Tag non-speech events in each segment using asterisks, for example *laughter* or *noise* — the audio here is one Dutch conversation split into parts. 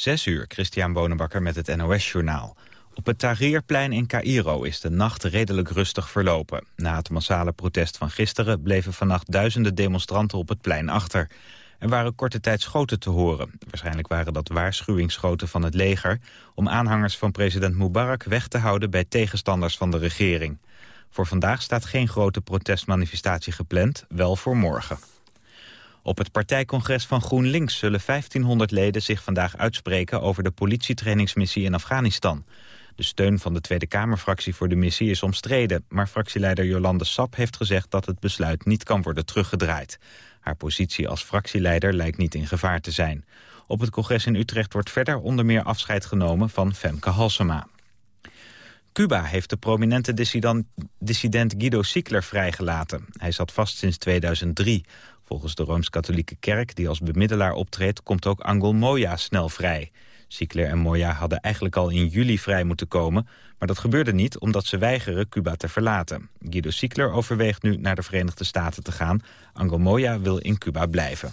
Zes uur, Christian Bonenbakker met het NOS-journaal. Op het Tahrirplein in Cairo is de nacht redelijk rustig verlopen. Na het massale protest van gisteren bleven vannacht duizenden demonstranten op het plein achter. Er waren korte tijd schoten te horen. Waarschijnlijk waren dat waarschuwingsschoten van het leger... om aanhangers van president Mubarak weg te houden bij tegenstanders van de regering. Voor vandaag staat geen grote protestmanifestatie gepland, wel voor morgen. Op het partijcongres van GroenLinks zullen 1500 leden zich vandaag uitspreken over de politietrainingsmissie in Afghanistan. De steun van de Tweede Kamerfractie voor de missie is omstreden, maar fractieleider Jolande Sap heeft gezegd dat het besluit niet kan worden teruggedraaid. Haar positie als fractieleider lijkt niet in gevaar te zijn. Op het congres in Utrecht wordt verder onder meer afscheid genomen van Femke Halsema. Cuba heeft de prominente dissident, Guido Siekler vrijgelaten. Hij zat vast sinds 2003. Volgens de Rooms-Katholieke Kerk, die als bemiddelaar optreedt... komt ook Angel Moya snel vrij. Siekler en Moya hadden eigenlijk al in juli vrij moeten komen... maar dat gebeurde niet omdat ze weigeren Cuba te verlaten. Guido Siekler overweegt nu naar de Verenigde Staten te gaan. Angel Moya wil in Cuba blijven.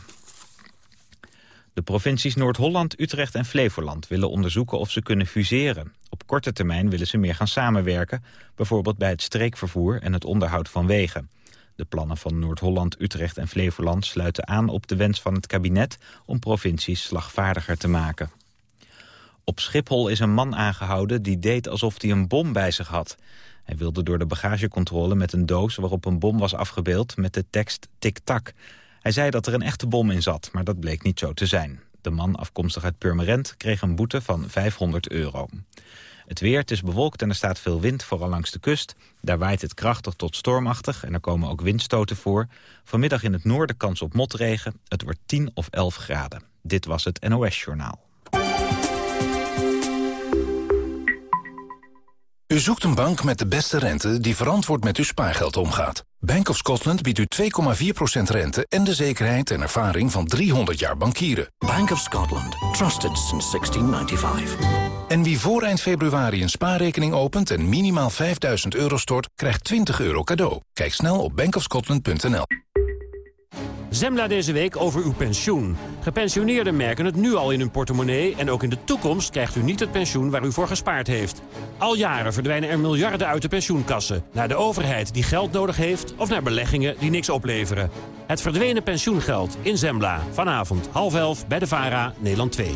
De provincies Noord-Holland, Utrecht en Flevoland willen onderzoeken of ze kunnen fuseren. Op korte termijn willen ze meer gaan samenwerken, bijvoorbeeld bij het streekvervoer en het onderhoud van wegen. De plannen van Noord-Holland, Utrecht en Flevoland sluiten aan op de wens van het kabinet om provincies slagvaardiger te maken. Op Schiphol is een man aangehouden die deed alsof hij een bom bij zich had. Hij wilde door de bagagecontrole met een doos waarop een bom was afgebeeld met de tekst tik-tak. Hij zei dat er een echte bom in zat, maar dat bleek niet zo te zijn. De man, afkomstig uit Purmerend, kreeg een boete van 500 euro. Het weer, het is bewolkt en er staat veel wind, vooral langs de kust. Daar waait het krachtig tot stormachtig en er komen ook windstoten voor. Vanmiddag in het noorden kans op motregen. Het wordt 10 of 11 graden. Dit was het NOS Journaal. U zoekt een bank met de beste rente die verantwoord met uw spaargeld omgaat. Bank of Scotland biedt u 2,4% rente en de zekerheid en ervaring van 300 jaar bankieren. Bank of Scotland. Trusted since 1695. En wie voor eind februari een spaarrekening opent en minimaal 5000 euro stort, krijgt 20 euro cadeau. Kijk snel op bankofscotland.nl. Zembla deze week over uw pensioen. Gepensioneerden merken het nu al in hun portemonnee... en ook in de toekomst krijgt u niet het pensioen waar u voor gespaard heeft. Al jaren verdwijnen er miljarden uit de pensioenkassen... naar de overheid die geld nodig heeft... of naar beleggingen die niks opleveren. Het verdwenen pensioengeld in Zembla. Vanavond half elf bij de VARA, Nederland 2.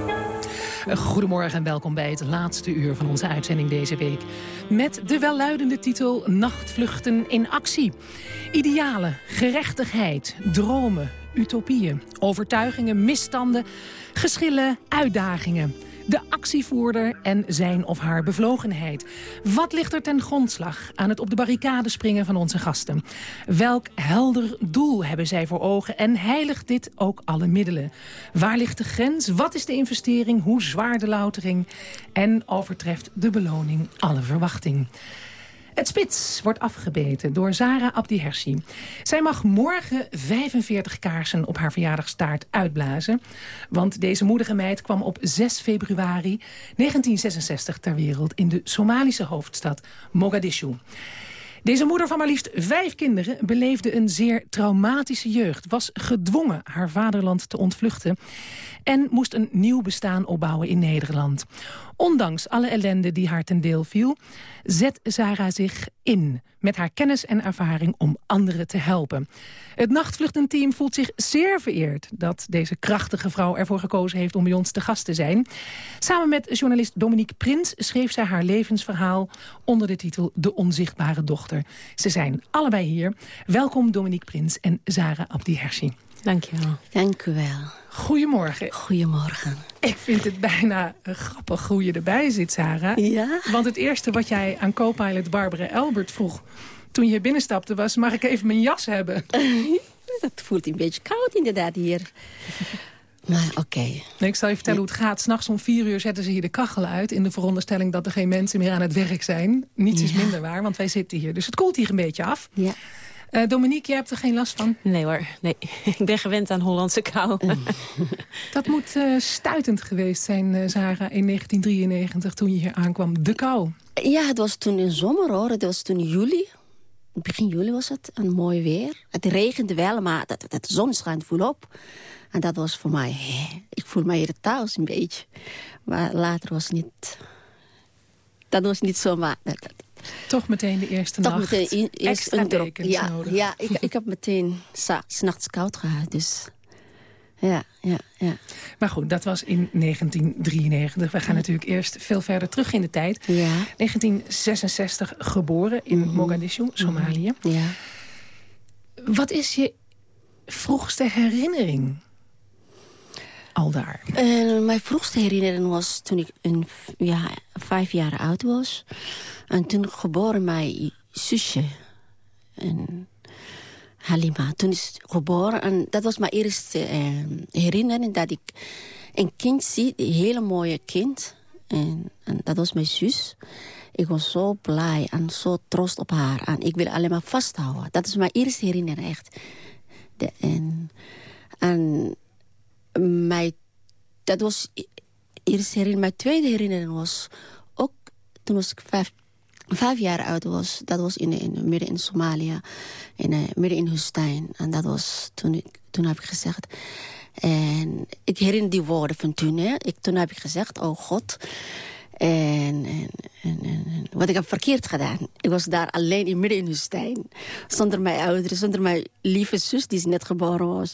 Goedemorgen en welkom bij het laatste uur van onze uitzending deze week. Met de welluidende titel Nachtvluchten in actie. Idealen, gerechtigheid, dromen, utopieën, overtuigingen, misstanden, geschillen, uitdagingen. De actievoerder en zijn of haar bevlogenheid. Wat ligt er ten grondslag aan het op de barricade springen van onze gasten? Welk helder doel hebben zij voor ogen en heiligt dit ook alle middelen? Waar ligt de grens? Wat is de investering? Hoe zwaar de loutering? En overtreft de beloning alle verwachting? Het spits wordt afgebeten door Zara Abdihersi. Zij mag morgen 45 kaarsen op haar verjaardagstaart uitblazen. Want deze moedige meid kwam op 6 februari 1966 ter wereld... in de Somalische hoofdstad Mogadishu. Deze moeder van maar liefst vijf kinderen beleefde een zeer traumatische jeugd. Was gedwongen haar vaderland te ontvluchten en moest een nieuw bestaan opbouwen in Nederland. Ondanks alle ellende die haar ten deel viel, zet Sarah zich in met haar kennis en ervaring om anderen te helpen. Het nachtvluchtenteam voelt zich zeer vereerd dat deze krachtige vrouw ervoor gekozen heeft om bij ons te gast te zijn. Samen met journalist Dominique Prins schreef zij haar levensverhaal onder de titel De Onzichtbare Dochter. Ze zijn allebei hier. Welkom Dominique Prins en Sarah Abdihersi. Dankjewel. Dank u wel. Goedemorgen. Goedemorgen. Ik vind het bijna grappig hoe je erbij zit, Sarah. Ja? Want het eerste wat jij aan co-pilot Barbara Elbert vroeg... toen je binnenstapte was, mag ik even mijn jas hebben? *laughs* Dat voelt een beetje koud inderdaad hier. Maar oké. Nee, ik zal je vertellen hoe het gaat. S'nachts om vier uur zetten ze hier de kachel uit... in de veronderstelling dat er geen mensen meer aan het werk zijn. Niets is minder waar, want wij zitten hier. Dus het koelt hier een beetje af. Ja. Eh, Dominique, jij hebt er geen last van? Nee hoor, nee. *laughs* ik ben gewend aan Hollandse kou. *laughs* Dat moet eh, stuitend geweest zijn, eh Zara, in 1993 toen je hier aankwam. De kou. Ja, het was toen in zomer hoor. Het was toen juli. Begin juli was het. Een mooi weer. Het regende wel, maar dat, dat de zon schijnt volop. En dat was voor mij... hè, Ik voel mij hier thuis een beetje. Maar later was het niet... Dat was niet zomaar... Dat, dat, Toch meteen de eerste toch nacht. meteen eerst Ja, nodig. ja ik, ik heb meteen sa- 's nachts koud gehad. Dus ja, ja, ja. Maar goed, dat was in 1993. We gaan natuurlijk eerst veel verder terug in de tijd. Ja, 1966 geboren in Mogadishu, Somalië. ja. Wat is je vroegste herinnering al daar? En mijn vroegste herinnering was toen ik een, ja, vijf jaar oud was. En toen geboren mijn zusje. En Halima. Toen is geboren. En dat was mijn eerste eh, herinnering dat ik een kind zie. Een hele mooie kind. En, en dat was mijn zus. Ik was zo blij en zo trots op haar. En ik wil alleen maar vasthouden. Dat is mijn eerste herinnering echt. De, en, en mijn, dat was i- eerste herinnering. Mijn tweede herinnering was ook toen ik vijf, vijf jaar oud was. Dat was in, in, midden in Somalië, in, eh, midden in Woestijn. En dat was toen, toen heb ik gezegd... En ik herinner die woorden van toen. Hè. Ik, toen heb ik gezegd, oh God... En, en, en, en- wat ik heb verkeerd gedaan. Ik was daar alleen in midden in de woestijn. Zonder mijn ouders, zonder mijn lieve zus die net geboren was.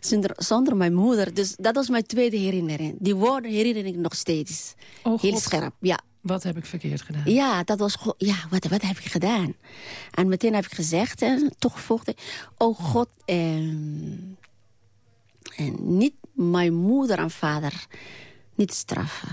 Zonder, zonder mijn moeder. Dus dat was mijn tweede herinnering. Die woorden herinner ik nog steeds. Oh, Heel God. scherp, ja. Wat heb ik verkeerd gedaan? Ja, dat was ja, wat, wat heb ik gedaan? En meteen heb ik gezegd, en toegevoegd, oh God, ehm, en niet mijn moeder en vader niet straffen.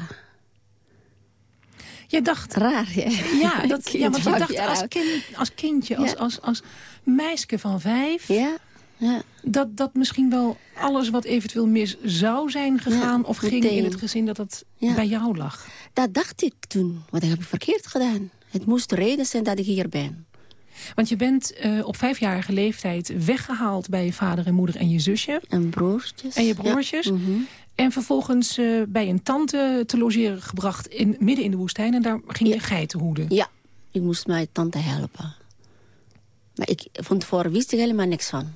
Je dacht... Raar, ja. Ja, *laughs* dat, ja want je dacht als, kind, als kindje, als, Ja. als, als meisje van vijf... Ja, ja. dat, dat misschien wel alles wat eventueel mis zou zijn gegaan... Ja, of ging meteen. in het gezin dat dat Ja. bij jou lag. Dat dacht ik toen. Wat heb ik verkeerd gedaan? Het moest de reden zijn dat ik hier ben. Want je bent eh, op vijfjarige leeftijd weggehaald bij je vader en moeder en je zusje. En broertjes. En je broertjes. Mhm. En vervolgens eh, bij een tante te logeren gebracht in, midden in de woestijn. En daar ging Ja. je geiten hoeden. Ja, ik moest mijn tante helpen. Maar ik, van tevoren wist ik helemaal niks van.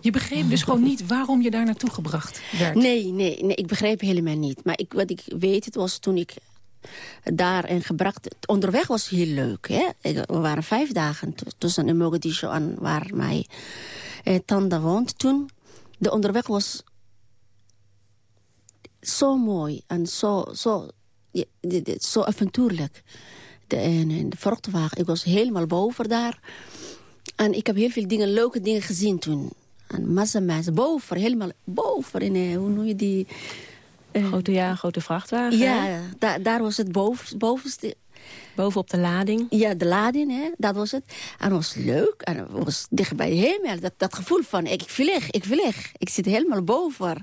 Je begreep dus gewoon niet waarom je daar naartoe gebracht werd. Nee, nee, nee, ik begreep helemaal niet. Maar ik, wat ik weet, het was toen ik daar en gebracht... Onderweg was heel leuk, hè. We waren vijf dagen tussen Mogadishu en waar mijn eh, tante woont toen. De onderweg was zo mooi en zo, zo, zo avontuurlijk. De, en, en de vrachtwagen, ik was helemaal boven daar. En ik heb heel veel dingen, leuke dingen gezien toen. En massa mensen, boven, helemaal boven. In, eh, hoe noem je die? Grote, ja, grote vrachtwagen. Ja, daar, daar was het boven, bovenste. Boven op de lading. Ja, de lading, hè, dat was het. En het was leuk. En het was dicht bij de hemel. Dat, dat gevoel van, ik vlieg, ik vlieg. Ik zit helemaal boven.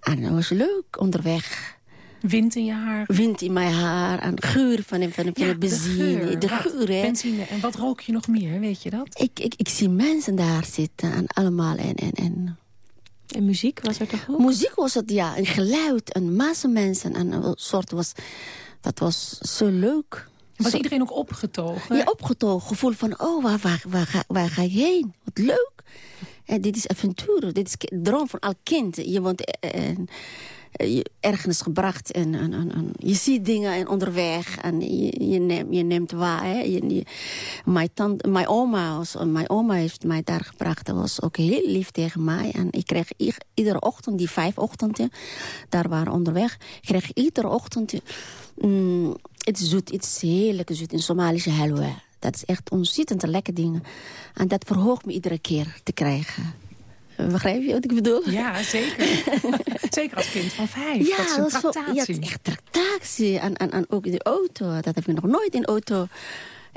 En het was leuk onderweg. Wind in je haar. Wind in mijn haar en geur van, van, van Ja, de benzine. De geur, hè. Benzine. En wat rook je nog meer, weet je dat? Ik, ik, ik zie mensen daar zitten en allemaal. En, en, en. En muziek was er toch ook? Muziek was het, ja. Een geluid, een massa mensen. En een soort was, dat was zo leuk. Was iedereen ook opgetogen? Ja, opgetogen. Gevoel van, oh, waar, waar, waar, ga, waar ga je heen? Wat leuk. En dit is avontuur. Dit is ki- droom van elk kind. Je wordt eh, eh, eh, ergens gebracht. En, en, je ziet dingen en onderweg. En je, je, neemt, je neemt waar. Hè. Je, mijn, oma was, mijn oma heeft mij daar gebracht. Dat was ook heel lief tegen mij. En ik kreeg iedere ochtend, die vijf ochtenden... daar waren onderweg, kreeg ik iedere ochtend... mm, iets zoet, iets heerlijk zoet in Somalische halwa. Dat is echt ontzettend lekker dingen. En dat verhoogt me iedere keer te krijgen. Eh, Begrijp je wat ik bedoel? Ja, zeker. *laughs* zeker als kind van vijf. dat is een zo- tractatie. ja, het is echt tractatie. En, en, en ook in de auto. Dat heb ik nog nooit in auto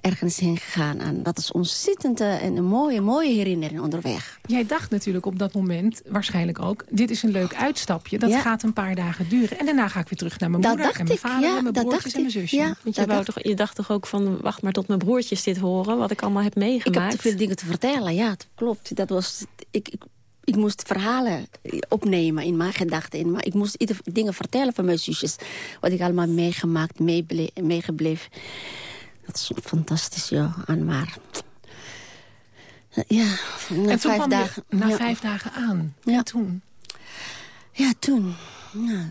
ergens heen gegaan. En dat is ontzettend uh, een mooie, mooie herinnering onderweg. Jij dacht natuurlijk op dat moment, waarschijnlijk ook... dit is een leuk uitstapje, dat gaat een paar dagen duren. En daarna ga ik weer terug naar mijn dat moeder en mijn vader ja, en mijn broertjes en mijn zusje. Ja, Want je, wou toch, je dacht toch ook van, wacht maar tot mijn broertjes dit horen... wat ik allemaal heb meegemaakt. Ik heb te veel dingen te vertellen, ja, dat klopt. Dat was, ik, ik, ik moest verhalen opnemen in mijn gedachten. Maar ik moest dingen vertellen van mijn zusjes. Wat ik allemaal meegemaakt, meegebleven. Dat is fantastisch, joh. En maar... Ja, na en vijf dagen... na vijf dagen aan. Ja. En toen? Ja, toen... Ja,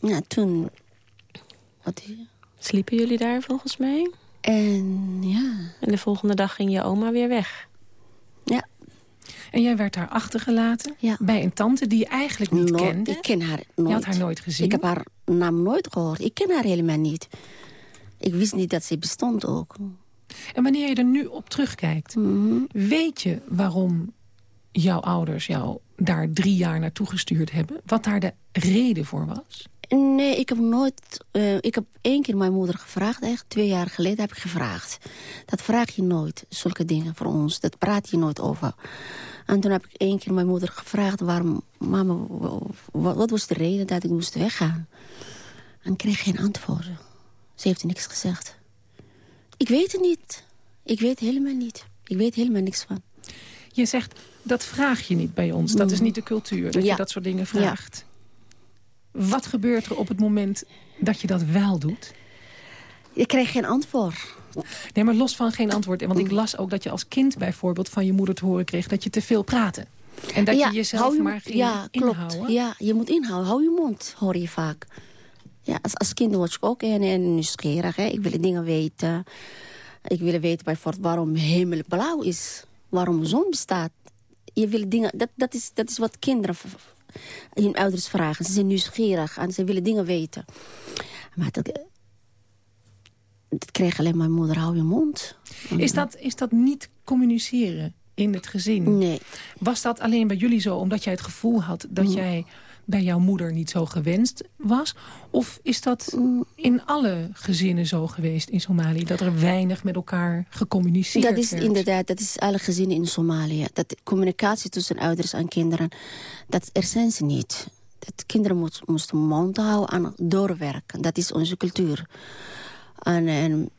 ja toen... Wat... Sliepen jullie daar volgens mij? En ja... En de volgende dag ging je oma weer weg? Ja. En jij werd daar achtergelaten ja. bij een tante die je eigenlijk niet kende? Ik ken haar nooit. Je had haar nooit gezien? Ik heb haar naam nooit gehoord. Ik ken haar helemaal niet. Ik wist niet dat ze bestond ook. En wanneer je er nu op terugkijkt... Mhm. weet je waarom jouw ouders jou daar drie jaar naartoe gestuurd hebben? Wat daar de reden voor was? Nee, ik heb nooit... Uh, ik heb één keer mijn moeder gevraagd, echt. Twee jaar geleden heb ik gevraagd. Dat vraag je nooit, zulke dingen voor ons. Dat praat je nooit over. En toen heb ik één keer mijn moeder gevraagd... waarom, mama, wat was de reden dat ik moest weggaan? En ik kreeg geen antwoord. Ze heeft niks gezegd. Ik weet het niet. Ik weet helemaal niet. Ik weet helemaal niks van. Je zegt, dat vraag je niet bij ons. Dat is niet de cultuur, dat ja. je dat soort dingen vraagt. Ja. Wat gebeurt er op het moment dat je dat wel doet? Je krijgt geen antwoord. Nee, maar los van geen antwoord. Want ik las ook dat je als kind bijvoorbeeld van je moeder te horen kreeg... dat je te veel praatte. En dat ja, je jezelf je, maar ging ja, inhouden. Klopt. Ja, je moet inhouden. Hou je mond, hoor je vaak. Ja, als, als kind word ik ook en nieuwsgierig. Hè. Ik wil dingen weten. Ik wil weten bijvoorbeeld waarom hemel blauw is. Waarom de zon bestaat. Je wil dingen, dat, dat, is, dat is wat kinderen hun ouders vragen. Ze zijn nieuwsgierig en ze willen dingen weten. Maar dat, dat kreeg alleen mijn moeder, hou je mond. Is dat, is dat niet communiceren in het gezin? Nee. Was dat alleen bij jullie zo omdat jij het gevoel had dat jij bij jouw moeder niet zo gewenst was? Of is dat in alle gezinnen zo geweest in Somalië? Dat er weinig met elkaar gecommuniceerd Dat is werd? inderdaad, dat is alle gezinnen in Somalië. Dat communicatie tussen ouders en kinderen, dat, er zijn ze niet. Dat kinderen moest, moesten mond houden en doorwerken. Dat is onze cultuur. En, en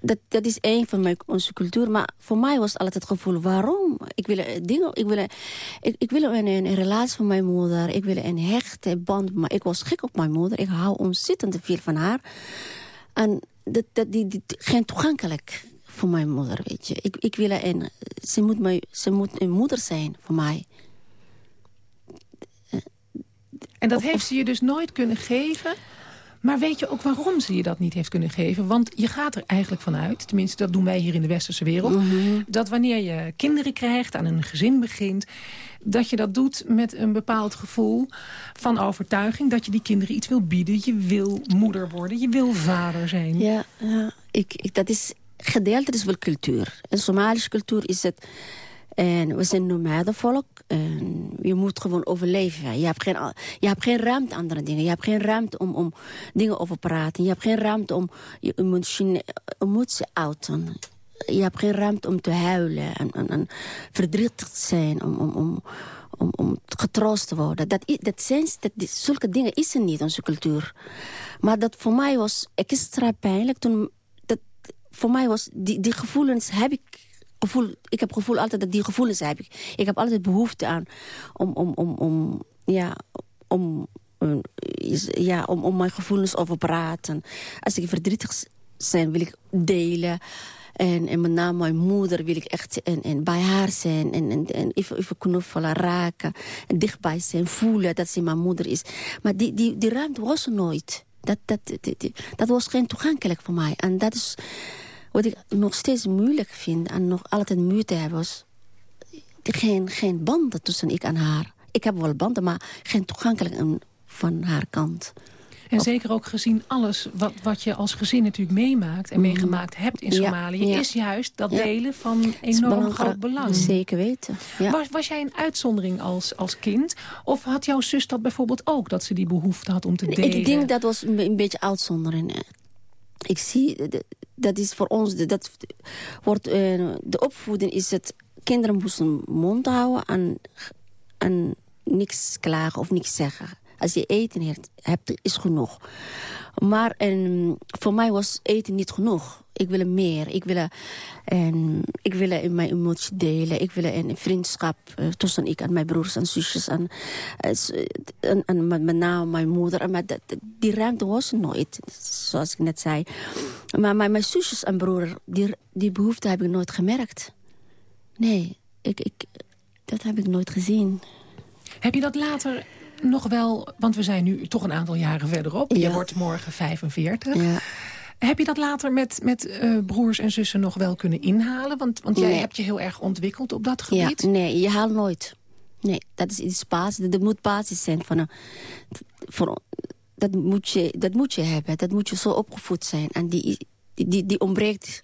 dat, dat is één van mijn, onze cultuur. Maar voor mij was altijd het gevoel, waarom? Ik wil dingen, ik wil, ik, ik wil een, een, relatie van mijn moeder. Ik wil een hechte band. Maar ik was gek op mijn moeder. Ik hou ontzettend veel van haar. En dat, dat, die, die, geen toegankelijk voor mijn moeder, weet je. Ik, ik wil een, ze, moet mij, ze moet een moeder zijn voor mij. En dat heeft ze je dus nooit kunnen geven... Maar weet je ook waarom ze je dat niet heeft kunnen geven? Want je gaat er eigenlijk vanuit, tenminste dat doen wij hier in de westerse wereld... Mm -hmm. dat wanneer je kinderen krijgt, aan een gezin begint... dat je dat doet met een bepaald gevoel van overtuiging... dat je die kinderen iets wil bieden. Je wil moeder worden, je wil vader zijn. Ja, ja ik, ik, dat is gedeelte is wel cultuur. In Somalische cultuur is het... En we zijn nomadenvolk. En je moet gewoon overleven. Je hebt geen, je hebt geen ruimte andere dingen. Je hebt geen ruimte om, om dingen over te praten. Je hebt geen ruimte om je emotie, emotie uiten. Je hebt geen ruimte om te huilen en, en, verdrietig te zijn. Om, om, om, om, om getroost te worden. Dat, dat zijn, dat, zulke dingen is er niet in onze cultuur. Maar dat voor mij was extra pijnlijk. Toen, dat, voor mij was die, die gevoelens heb ik ik heb gevoel altijd dat die gevoelens heb ik. Ik heb altijd behoefte aan om, om, om, om ja, om, ja, om, om mijn gevoelens over te praten. Als ik verdrietig ben, wil ik delen. En, en met name mijn moeder wil ik echt en, bij haar zijn. En, en, en even, even knuffelen, raken. En dichtbij zijn, voelen dat ze mijn moeder is. Maar die, die, die ruimte was er nooit. Dat, dat, dat, dat was geen toegankelijk voor mij. En dat is wat ik nog steeds moeilijk vind en nog altijd moeite heb... was geen, geen banden tussen ik en haar. Ik heb wel banden, maar geen toegankelijk van haar kant. En zeker ook gezien alles wat, wat je als gezin natuurlijk meemaakt... en meegemaakt hebt in Somalië... Ja, ja. is juist dat delen van enorm groot belang. Zeker weten. Was, was jij een uitzondering als, als kind? Of had jouw zus dat bijvoorbeeld ook, dat ze die behoefte had om te delen? Ik denk dat was een, een beetje uitzondering ik zie, de- dat is voor ons, dat wordt, eh, de opvoeding is het, kinderen moesten mond houden en, en niks klagen of niks zeggen. Als je eten hebt, is genoeg. Maar en, voor mij was eten niet genoeg. Ik wil meer. Ik wil, en, ik wil in mijn emotie delen. Ik wil een vriendschap eh, tussen ik en mijn broers en zusjes. En, eh, s- en, met, name mijn moeder. Maar dat, die ruimte was nooit, zoals ik net zei. Maar mijn, mijn zusjes en broer, die, die behoefte heb ik nooit gemerkt. Nee, ik, ik, dat heb ik nooit gezien. Heb je dat later nog wel... Want we zijn nu toch een aantal jaren verderop. Je Ja. wordt morgen 45. Ja. Heb je dat later met, met eh, broers en zussen nog wel kunnen inhalen? Want, want jij Nee. hebt je heel erg ontwikkeld op dat Ja, gebied. nee, je haalt nooit. Nee, dat is iets basis. Dat moet basis zijn van een... Van, dat, moet je, dat moet je hebben. Dat moet je zo opgevoed zijn. En die, die, die, die ontbreekt.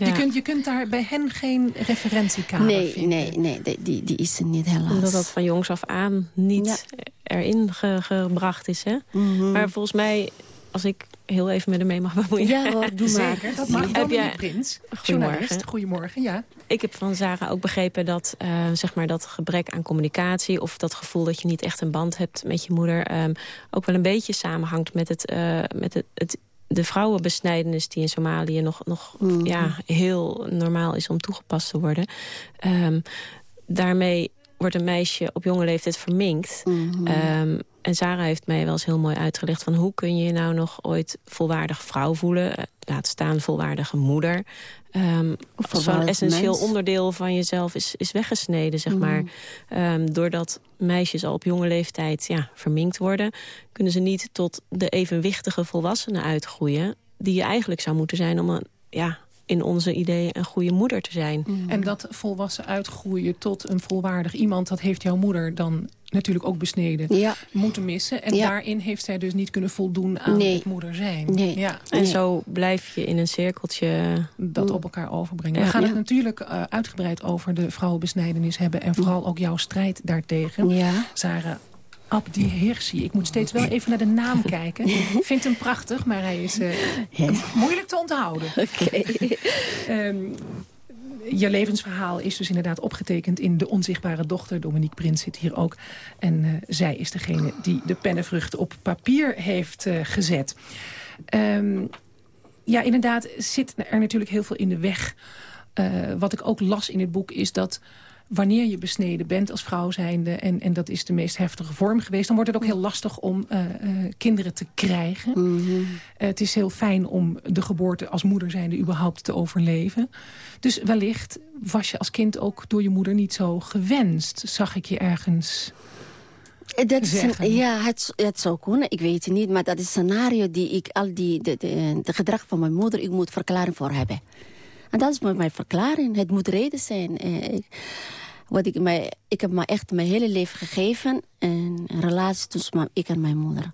Ja. Je, kunt, je kunt daar bij hen geen referentiekader Nee, vinden. nee, nee, die, die, is er niet helaas. Omdat dat van jongs af aan niet erin ge- gebracht is. Hè? Mhm. Maar volgens mij, als ik heel even met hem mee mag bemoeien. Ja hoor, doe *laughs* maar. Zeker, dat mag. Heb jij- Prins, Goedemorgen. journalist. Goedemorgen, ja. Ik heb van Sarah ook begrepen dat, eh, zeg maar dat gebrek aan communicatie... of dat gevoel dat je niet echt een band hebt met je moeder... ehm, ook wel een beetje samenhangt met, het, eh, met het, het, de vrouwenbesnijdenis... die in Somalië nog, nog Mhm. ja, heel normaal is om toegepast te worden. Ehm, daarmee wordt een meisje op jonge leeftijd verminkt... Mhm. Ehm, en Sarah heeft mij wel eens heel mooi uitgelegd... van hoe kun je je nou nog ooit volwaardige vrouw voelen... laat staan volwaardige moeder... Als zo'n essentieel mens. onderdeel van jezelf is, is weggesneden, zeg maar. Ehm, doordat meisjes al op jonge leeftijd ja, verminkt worden... kunnen ze niet tot de evenwichtige volwassenen uitgroeien... die je eigenlijk zou moeten zijn om een, ja, in onze ideeën een goede moeder te zijn. En dat volwassen uitgroeien tot een volwaardig iemand... dat heeft jouw moeder dan natuurlijk ook besneden Ja, moeten missen. En Ja. daarin heeft zij dus niet kunnen voldoen aan Nee. het moeder zijn. Nee. Ja, En Nee. zo blijf je in een cirkeltje... dat op elkaar overbrengen. Ja. We gaan het natuurlijk eh, uitgebreid over de vrouwenbesnijdenis hebben... en vooral ook jouw strijd daartegen. ja. Sarah Abdi Hirsi. Ik moet steeds wel even naar de naam *laughs* kijken. Ik vind hem prachtig, maar hij is eh, moeilijk te onthouden. Oké. *laughs* Ehm, je levensverhaal is dus inderdaad opgetekend in De Onzichtbare Dochter. Dominique Prins zit hier ook. En eh, zij is degene die de pennenvrucht op papier heeft eh, gezet. Ehm, ja, inderdaad zit er natuurlijk heel veel in de weg. Wat ik ook las in het boek is dat wanneer je besneden bent als vrouw zijnde... En, en dat is de meest heftige vorm geweest... dan wordt het ook heel lastig om eh, eh, kinderen te krijgen. Mhm. Eh, het is heel fijn om de geboorte als moeder zijnde überhaupt te overleven. Dus wellicht was je als kind ook door je moeder niet zo gewenst. Zag ik je ergens... Dat is zeggen. een, ja, het, het zou kunnen, ik weet het niet. Maar dat is een scenario die ik al die, de, de, de gedrag van mijn moeder, ik moet verklaring voor hebben. En dat is mijn mijn verklaring. Het moet reden zijn. Ik, wat ik, mij, ik heb me echt mijn hele leven gegeven. Een relatie tussen ik en mijn moeder.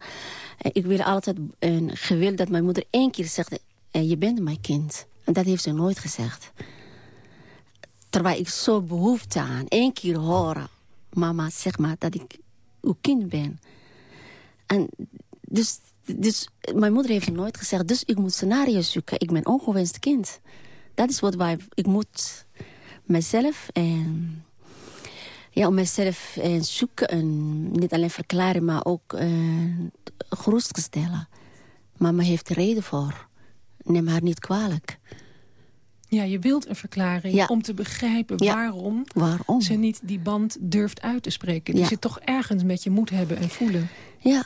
Ik wil altijd een gewil dat mijn moeder één keer zegt... eh, je bent mijn kind. En dat heeft ze nooit gezegd. Terwijl ik zo behoefte aan één keer horen... mama, zeg maar dat ik uw kind ben. En dus, dus mijn moeder heeft nooit gezegd... dus ik moet scenario's zoeken. Ik ben ongewenst kind. Dat is wat wij... Ik moet mezelf en... Ja, om mezelf eh, zoeken en niet alleen verklaren, maar ook eh, geruststellen. Mama heeft er reden voor. Neem haar niet kwalijk. Ja, je wilt een verklaring Ja. om te begrijpen Ja. waarom Waarom? ze niet die band durft uit te spreken. Die Ja. ze toch ergens met je moet hebben en voelen. Ja.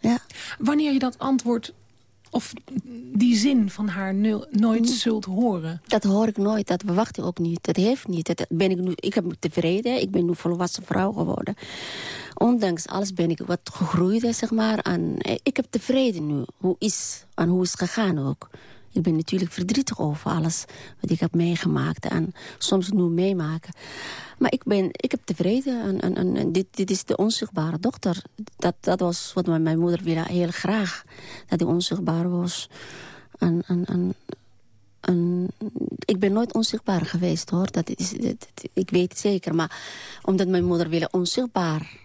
Ja. Wanneer je dat antwoord of die zin van haar nul- nooit Mm. zult horen. Dat hoor ik nooit, dat verwacht ik ook niet. Dat heeft niet. Dat ben ik, nu, ik heb tevreden, ik ben nu volwassen vrouw geworden. Ondanks alles ben ik wat gegroeid, zeg maar. En ik heb tevreden nu, hoe is en hoe is het gegaan ook. Ik ben natuurlijk verdrietig over alles wat ik heb meegemaakt en soms nu meemaken. Maar ik, ben, ik heb tevreden en, dit, dit is de onzichtbare dochter. Dat, dat was wat mijn, mijn moeder wilde heel graag, dat hij onzichtbaar was. En, en, en, ik ben nooit onzichtbaar geweest, hoor. Dat is, ik weet het zeker. Maar omdat mijn moeder wilde onzichtbaar.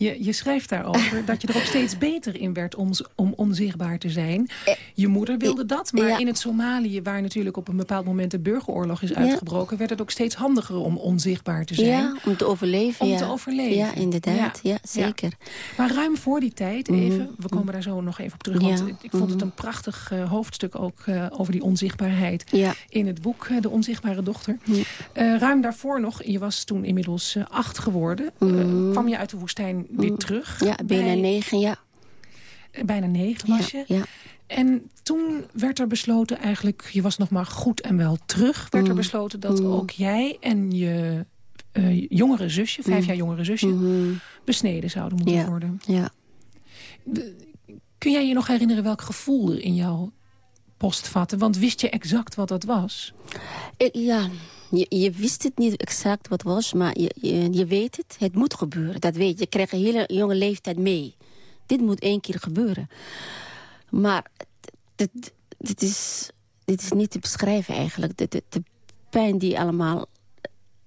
Je, je schrijft daarover *laughs* dat je er ook steeds beter in werd om, om onzichtbaar te zijn. Je moeder wilde dat, maar in het Somalië... waar natuurlijk op een bepaald moment de burgeroorlog is uitgebroken... werd het ook steeds handiger om onzichtbaar te zijn. Ja, om te overleven. Om te overleven. Ja, inderdaad. Ja, zeker. Maar ruim voor die tijd, mhm. even, we komen daar zo nog even op terug... want ik vond het mhm. een prachtig uh, hoofdstuk ook uh, over die onzichtbaarheid... in het boek uh, De Onzichtbare Dochter. Mhm. ruim daarvoor nog, je was toen inmiddels acht geworden... kwam je uit de woestijn weer terug. Ja, bijna negen, ja. Bijna negen was je. Ja. En toen werd er besloten eigenlijk, je was nog maar goed en wel terug... werd er besloten dat ook jij en je jongere zusje, vijf jaar jongere zusje... besneden zouden moeten worden. Ja. Kun jij je nog herinneren welk gevoel er in jouw post vatte? Want wist je exact wat dat was? ja, je, je, wist het niet exact wat was, maar je, je, weet het. Het moet gebeuren, dat weet je. Je krijgt een hele jonge leeftijd mee. Dit moet één keer gebeuren. Maar dit, is, dit is niet te beschrijven eigenlijk. De, de, pijn die allemaal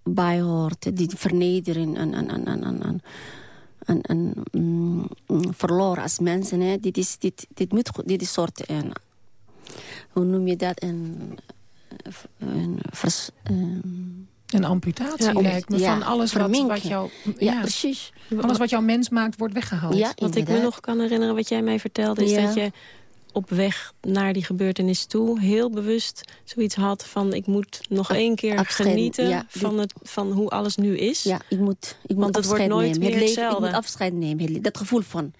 bij hoort, die vernedering en, en, en, en, en een, een, mm, verloren als mensen. Hè. Dit, is, dit, dit, moet, dit is soort... Een, hoe noem je dat? Een, een, vers, een een amputatie lijkt me. van alles wat, wat jou... Ja, precies. Alles wat jouw mens maakt, wordt weggehaald. Ja, wat ik me nog kan herinneren, wat jij mij vertelde... is dat je op weg naar die gebeurtenis toe heel bewust zoiets had van... ik moet nog één keer genieten van, het, van hoe alles nu is. Ja, ik moet, ik moet Want het wordt nooit meer leven, Ik moet afscheid nemen. Dat gevoel van,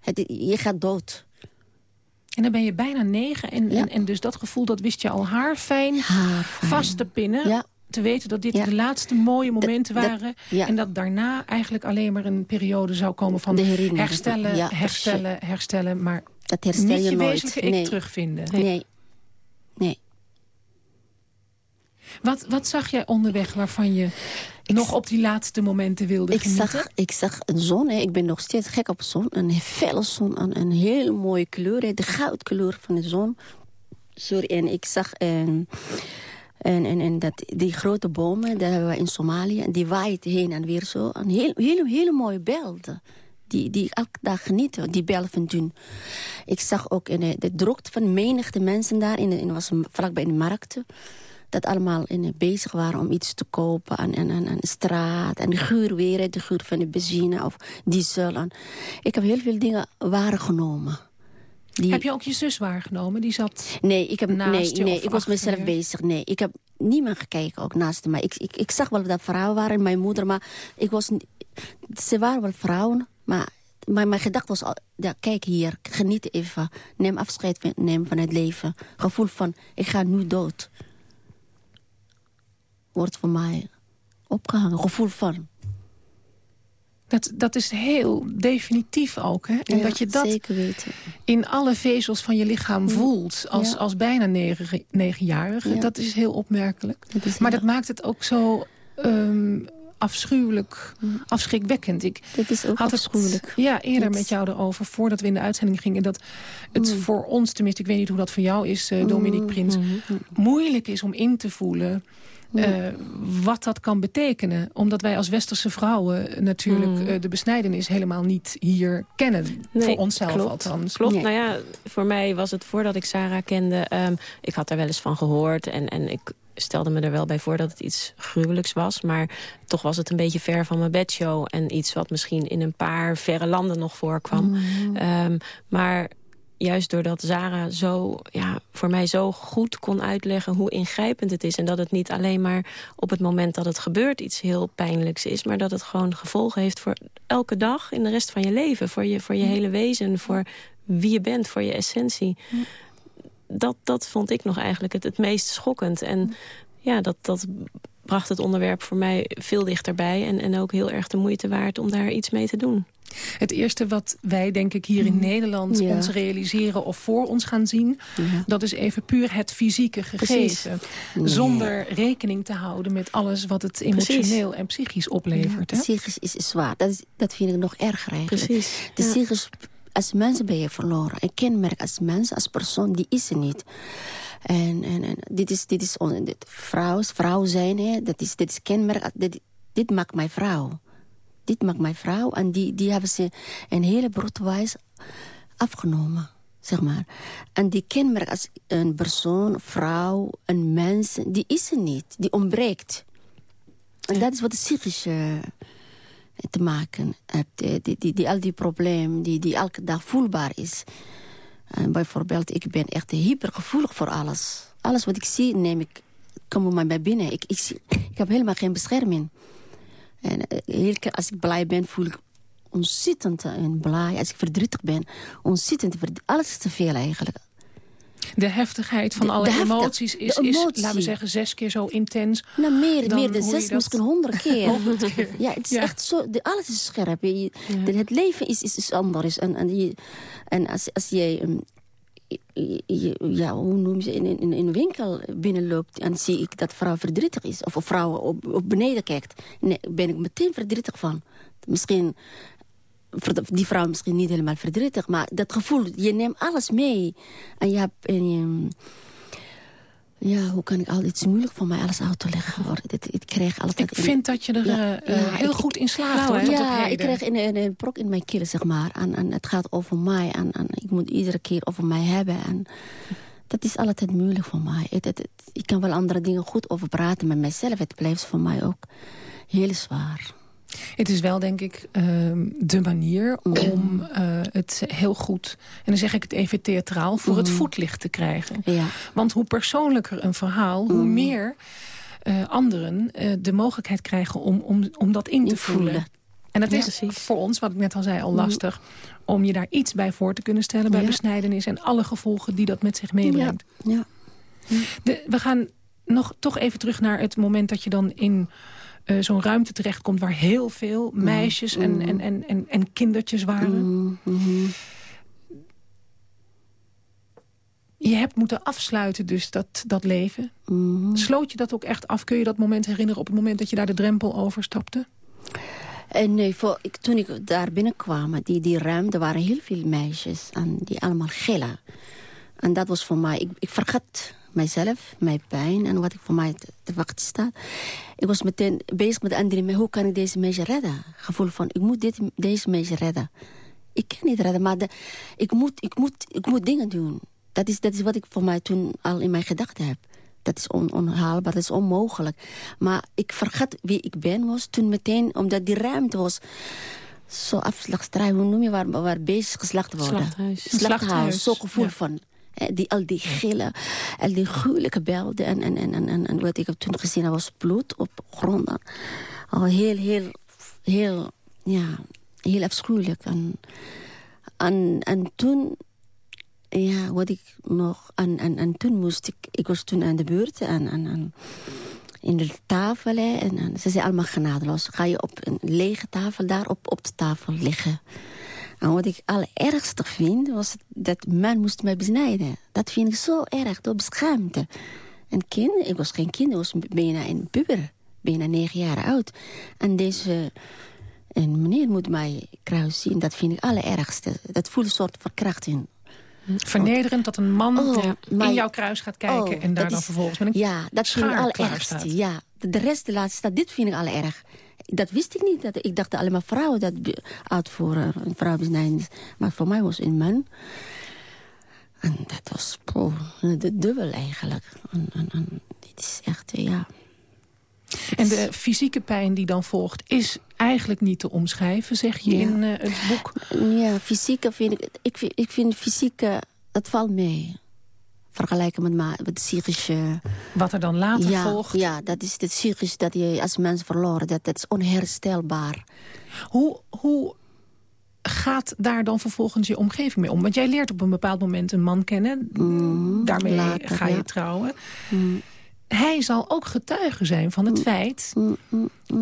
het, je gaat dood. En dan ben je bijna negen. En, en, en, dus dat gevoel, dat wist je al haarfijn, haarfijn. vast te pinnen. Ja. Te weten dat dit de laatste mooie momenten waren. en dat daarna eigenlijk alleen maar een periode zou komen van herstellen, herstellen, herstellen. Maar dat herstel Niet je, je wezenlijke ik terugvinden. Nee. Nee. Wat, wat zag jij onderweg waarvan je nog op die laatste momenten wilde ik genieten? Zag, ik zag een zon. Hè. Ik ben nog steeds gek op zon. Een felle zon. Een, een hele mooie kleur. Hè. De goudkleur van de zon. Sorry. En ik zag... En, en, en, en dat, die grote bomen, dat hebben we in Somalië. En die waait heen en weer zo. Een heel, hele, hele mooie beelden die, die elke dag genieten, die Belvendun. Ik zag ook in de, de drukte van menigte mensen daar, in, in was vlakbij de markt, dat allemaal in, bezig waren om iets te kopen aan, aan, aan, straat. En de geur weer, de geur van de benzine of diesel. En ik heb heel veel dingen waargenomen. Die... Heb je ook je zus waargenomen? Die zat Nee, ik, heb, nee, nee, ik was mezelf bezig. Nee, ik heb niemand gekeken ook naast mij. Ik, ik, ik zag wel dat vrouwen waren, mijn moeder, maar ik was, ze waren wel vrouwen. Maar, maar mijn gedachte was, ja, kijk hier, geniet even. Neem afscheid neem van het leven. Gevoel van, ik ga nu dood. Wordt voor mij opgehangen. Gevoel van. Dat, dat is heel definitief ook. Hè? En dat je dat in alle vezels van je lichaam voelt als, als bijna negen, negenjarige. Dat is heel opmerkelijk. maar dat maakt het ook zo um, afschuwelijk, afschrikwekkend. Ik Dit is ook had afschuwelijk. Het, ja, eerder met jou erover, voordat we in de uitzending gingen... dat het mm. voor ons, tenminste, ik weet niet hoe dat voor jou is, uh, Dominique mm. Prins... Mm. moeilijk is om in te voelen... Uh, wat dat kan betekenen. Omdat wij als westerse vrouwen natuurlijk uh, de besnijdenis helemaal niet hier kennen. voor onszelf klopt, althans. Klopt, nou ja, voor mij was het voordat ik Sarah kende... Um, ik had daar wel eens van gehoord en, en ik stelde me er wel bij voor dat het iets gruwelijks was. Maar toch was het een beetje ver van mijn bedshow. En iets wat misschien in een paar verre landen nog voorkwam. Mm. Um, maar juist doordat Zara zo, ja, voor mij zo goed kon uitleggen hoe ingrijpend het is. En dat het niet alleen maar op het moment dat het gebeurt iets heel pijnlijks is. Maar dat het gewoon gevolgen heeft voor elke dag in de rest van je leven. Voor je, voor je hele wezen, voor wie je bent, voor je essentie. Dat, dat vond ik nog eigenlijk het, het meest schokkend. En ja, dat, dat bracht het onderwerp voor mij veel dichterbij. En, en ook heel erg de moeite waard om daar iets mee te doen. Het eerste wat wij, denk ik, hier in mhm. Nederland ons realiseren of voor ons gaan zien... dat is even puur het fysieke gegeven. Zonder rekening te houden met alles wat het emotioneel en psychisch oplevert. Ja, psychisch is zwaar. Dat, is, dat vind ik nog erger eigenlijk. Precies. De psychisch als mens ben je verloren. Een kenmerk als mens, als persoon, die is er niet. En, en, en dit is, dit is dit, vrouw, vrouw zijn, hè, dat is, dit is kenmerk, dit, dit maakt mij vrouw. Dit maakt mijn vrouw. En die, die hebben ze een hele broodwijs afgenomen. Zeg maar. En die kenmerk als een persoon, vrouw, een mens... die is er niet. Die ontbreekt. En dat is wat de psychische te maken hebt. Die, die, die, al die problemen die, die elke dag voelbaar is. En bijvoorbeeld, ik ben echt hypergevoelig voor alles. Alles wat ik zie, neem ik, kom maar bij binnen. Ik, ik, zie, ik heb helemaal geen bescherming. En eh, heel, als ik blij ben, voel ik ontzettend en blij. Als ik verdrietig ben, ontzettend verdrietig. Alles is te veel eigenlijk. De heftigheid van De- alle de heftig- emoties is, is, laten we zeggen, zes keer zo intens. Nou, meer, Dan meer dan zes, dat- misschien *laughs* honderd keer. Ja, het is Ja. echt zo. De, alles is scherp. Je- je- de- het leven is, is, is anders. En, en, je, en als, als jij... ehm, ja, hoe noem je in, in, in een winkel binnenloopt... en zie ik dat vrouw verdrietig is... of een vrouw op, op beneden kijkt... Nee, ben ik meteen verdrietig van. Misschien... Die vrouw misschien niet helemaal verdrietig... maar dat gevoel, je neemt alles mee. En je hebt... En je, ja, hoe kan ik al... Het is moeilijk voor mij alles uit te leggen. Dit- Ik krijg altijd... Ik vind dat je er Ja, eh, ja, eh, heel ik- goed in slaagt. nou, hoor, ja, ik krijg een, een, een brok in mijn keel, zeg maar. En, en het gaat over mij. En, en ik moet iedere keer over mij hebben. En dat is altijd moeilijk voor mij. Het, het, het- ik kan wel andere dingen goed over praten met mijzelf. Het blijft voor mij ook heel zwaar. Het is wel, denk ik, ehm, de manier om eh, het heel goed... en dan zeg ik het even theatraal, voor het voetlicht te krijgen. Ja. Want hoe persoonlijker een verhaal, hoe meer eh, anderen eh, de mogelijkheid krijgen om, om, om dat in te In voelen. voelen. En dat Ja, is precies. voor ons, wat ik net al zei, al lastig... om je daar iets bij voor te kunnen stellen bij Ja. besnijdenis... en alle gevolgen die dat met zich meebrengt. Ja. De, we gaan nog toch even terug naar het moment dat je dan in eh, zo'n ruimte terechtkomt... waar heel veel meisjes en, en, en, en, en kindertjes waren. Mm, mhm. Je hebt moeten afsluiten dus dat, dat leven. Mhm. Sloot je dat ook echt af? Kun je dat moment herinneren op het moment dat je daar de drempel overstapte? En nee, voor, ik, toen ik daar binnenkwam, die, die ruimte, waren heel veel meisjes. En die allemaal gillen. En dat was voor mij, ik, ik vergat mijzelf, mijn pijn en wat ik voor mij te, te wachten staat. Ik was meteen bezig met andere mensen. Hoe kan ik deze mensen redden? Gevoel van, ik moet dit, deze mensen redden. Ik kan niet redden, maar de, ik, moet, ik, moet, ik moet dingen doen. Dat is, dat is wat ik voor mij toen al in mijn gedachten heb. Dat is on, onhaalbaar, dat is onmogelijk. Maar ik vergat wie ik ben was toen meteen, omdat die ruimte was zo afslagstrui, hoe noem je, waar, waar bezig geslacht worden. Slachthuis. Slachthuis, gevoel ja. van. Hè, Die, al die gillen, al die gruwelijke beelden. En, en, en, en, en, wat ik heb toen gezien, was bloed op grond. Al heel, heel, heel, ja, heel afschuwelijk. En, en, en toen, ja, wat ik nog... En, en, en toen moest ik... Ik was toen aan de beurt en... en, in de tafel. En, en ze zijn allemaal genadeloos. Ga je op een lege tafel daar op, op de tafel liggen. En wat ik allerergste vind, was dat man moest mij besnijden. Dat vind ik zo erg, door beschaamde. Een kind, ik was geen kind, ik was bijna een puber. Bijna negen jaar oud. En deze een meneer moet mij kruis zien. Dat vind ik allerergste. Dat voelt een soort verkrachting. Vernederend dat een man Oh, in jouw kruis gaat kijken... Oh, en daar dan is- vervolgens met een Ja, dat vind ik allerergste. Ja, de, rest, de laatste staat, dit vind ik allererg. Dat wist ik niet. Dat, ik dacht alleen maar vrouwen dat uitvoeren. Een vrouw besnijden. Maar voor mij was een man. En dat was poh, de dubbel eigenlijk. En, en, en dit is echt, eh, ja... En de fysieke pijn die dan volgt is eigenlijk niet te omschrijven, zeg je Ja. in eh, het boek. Ja, fysieke vind ik... Ik vind, ik vind fysieke, dat valt mee. Vergelijken met, ma- met psychische... Wat er dan later ja, volgt. Ja, dat is het psychisch dat je als mens verloren. Dat, dat is onherstelbaar. Hoe, hoe gaat daar dan vervolgens je omgeving mee om? Want jij leert op een bepaald moment een man kennen. Daarmee Mm, later, ga je ja. trouwen. Hij zal ook getuige zijn van het feit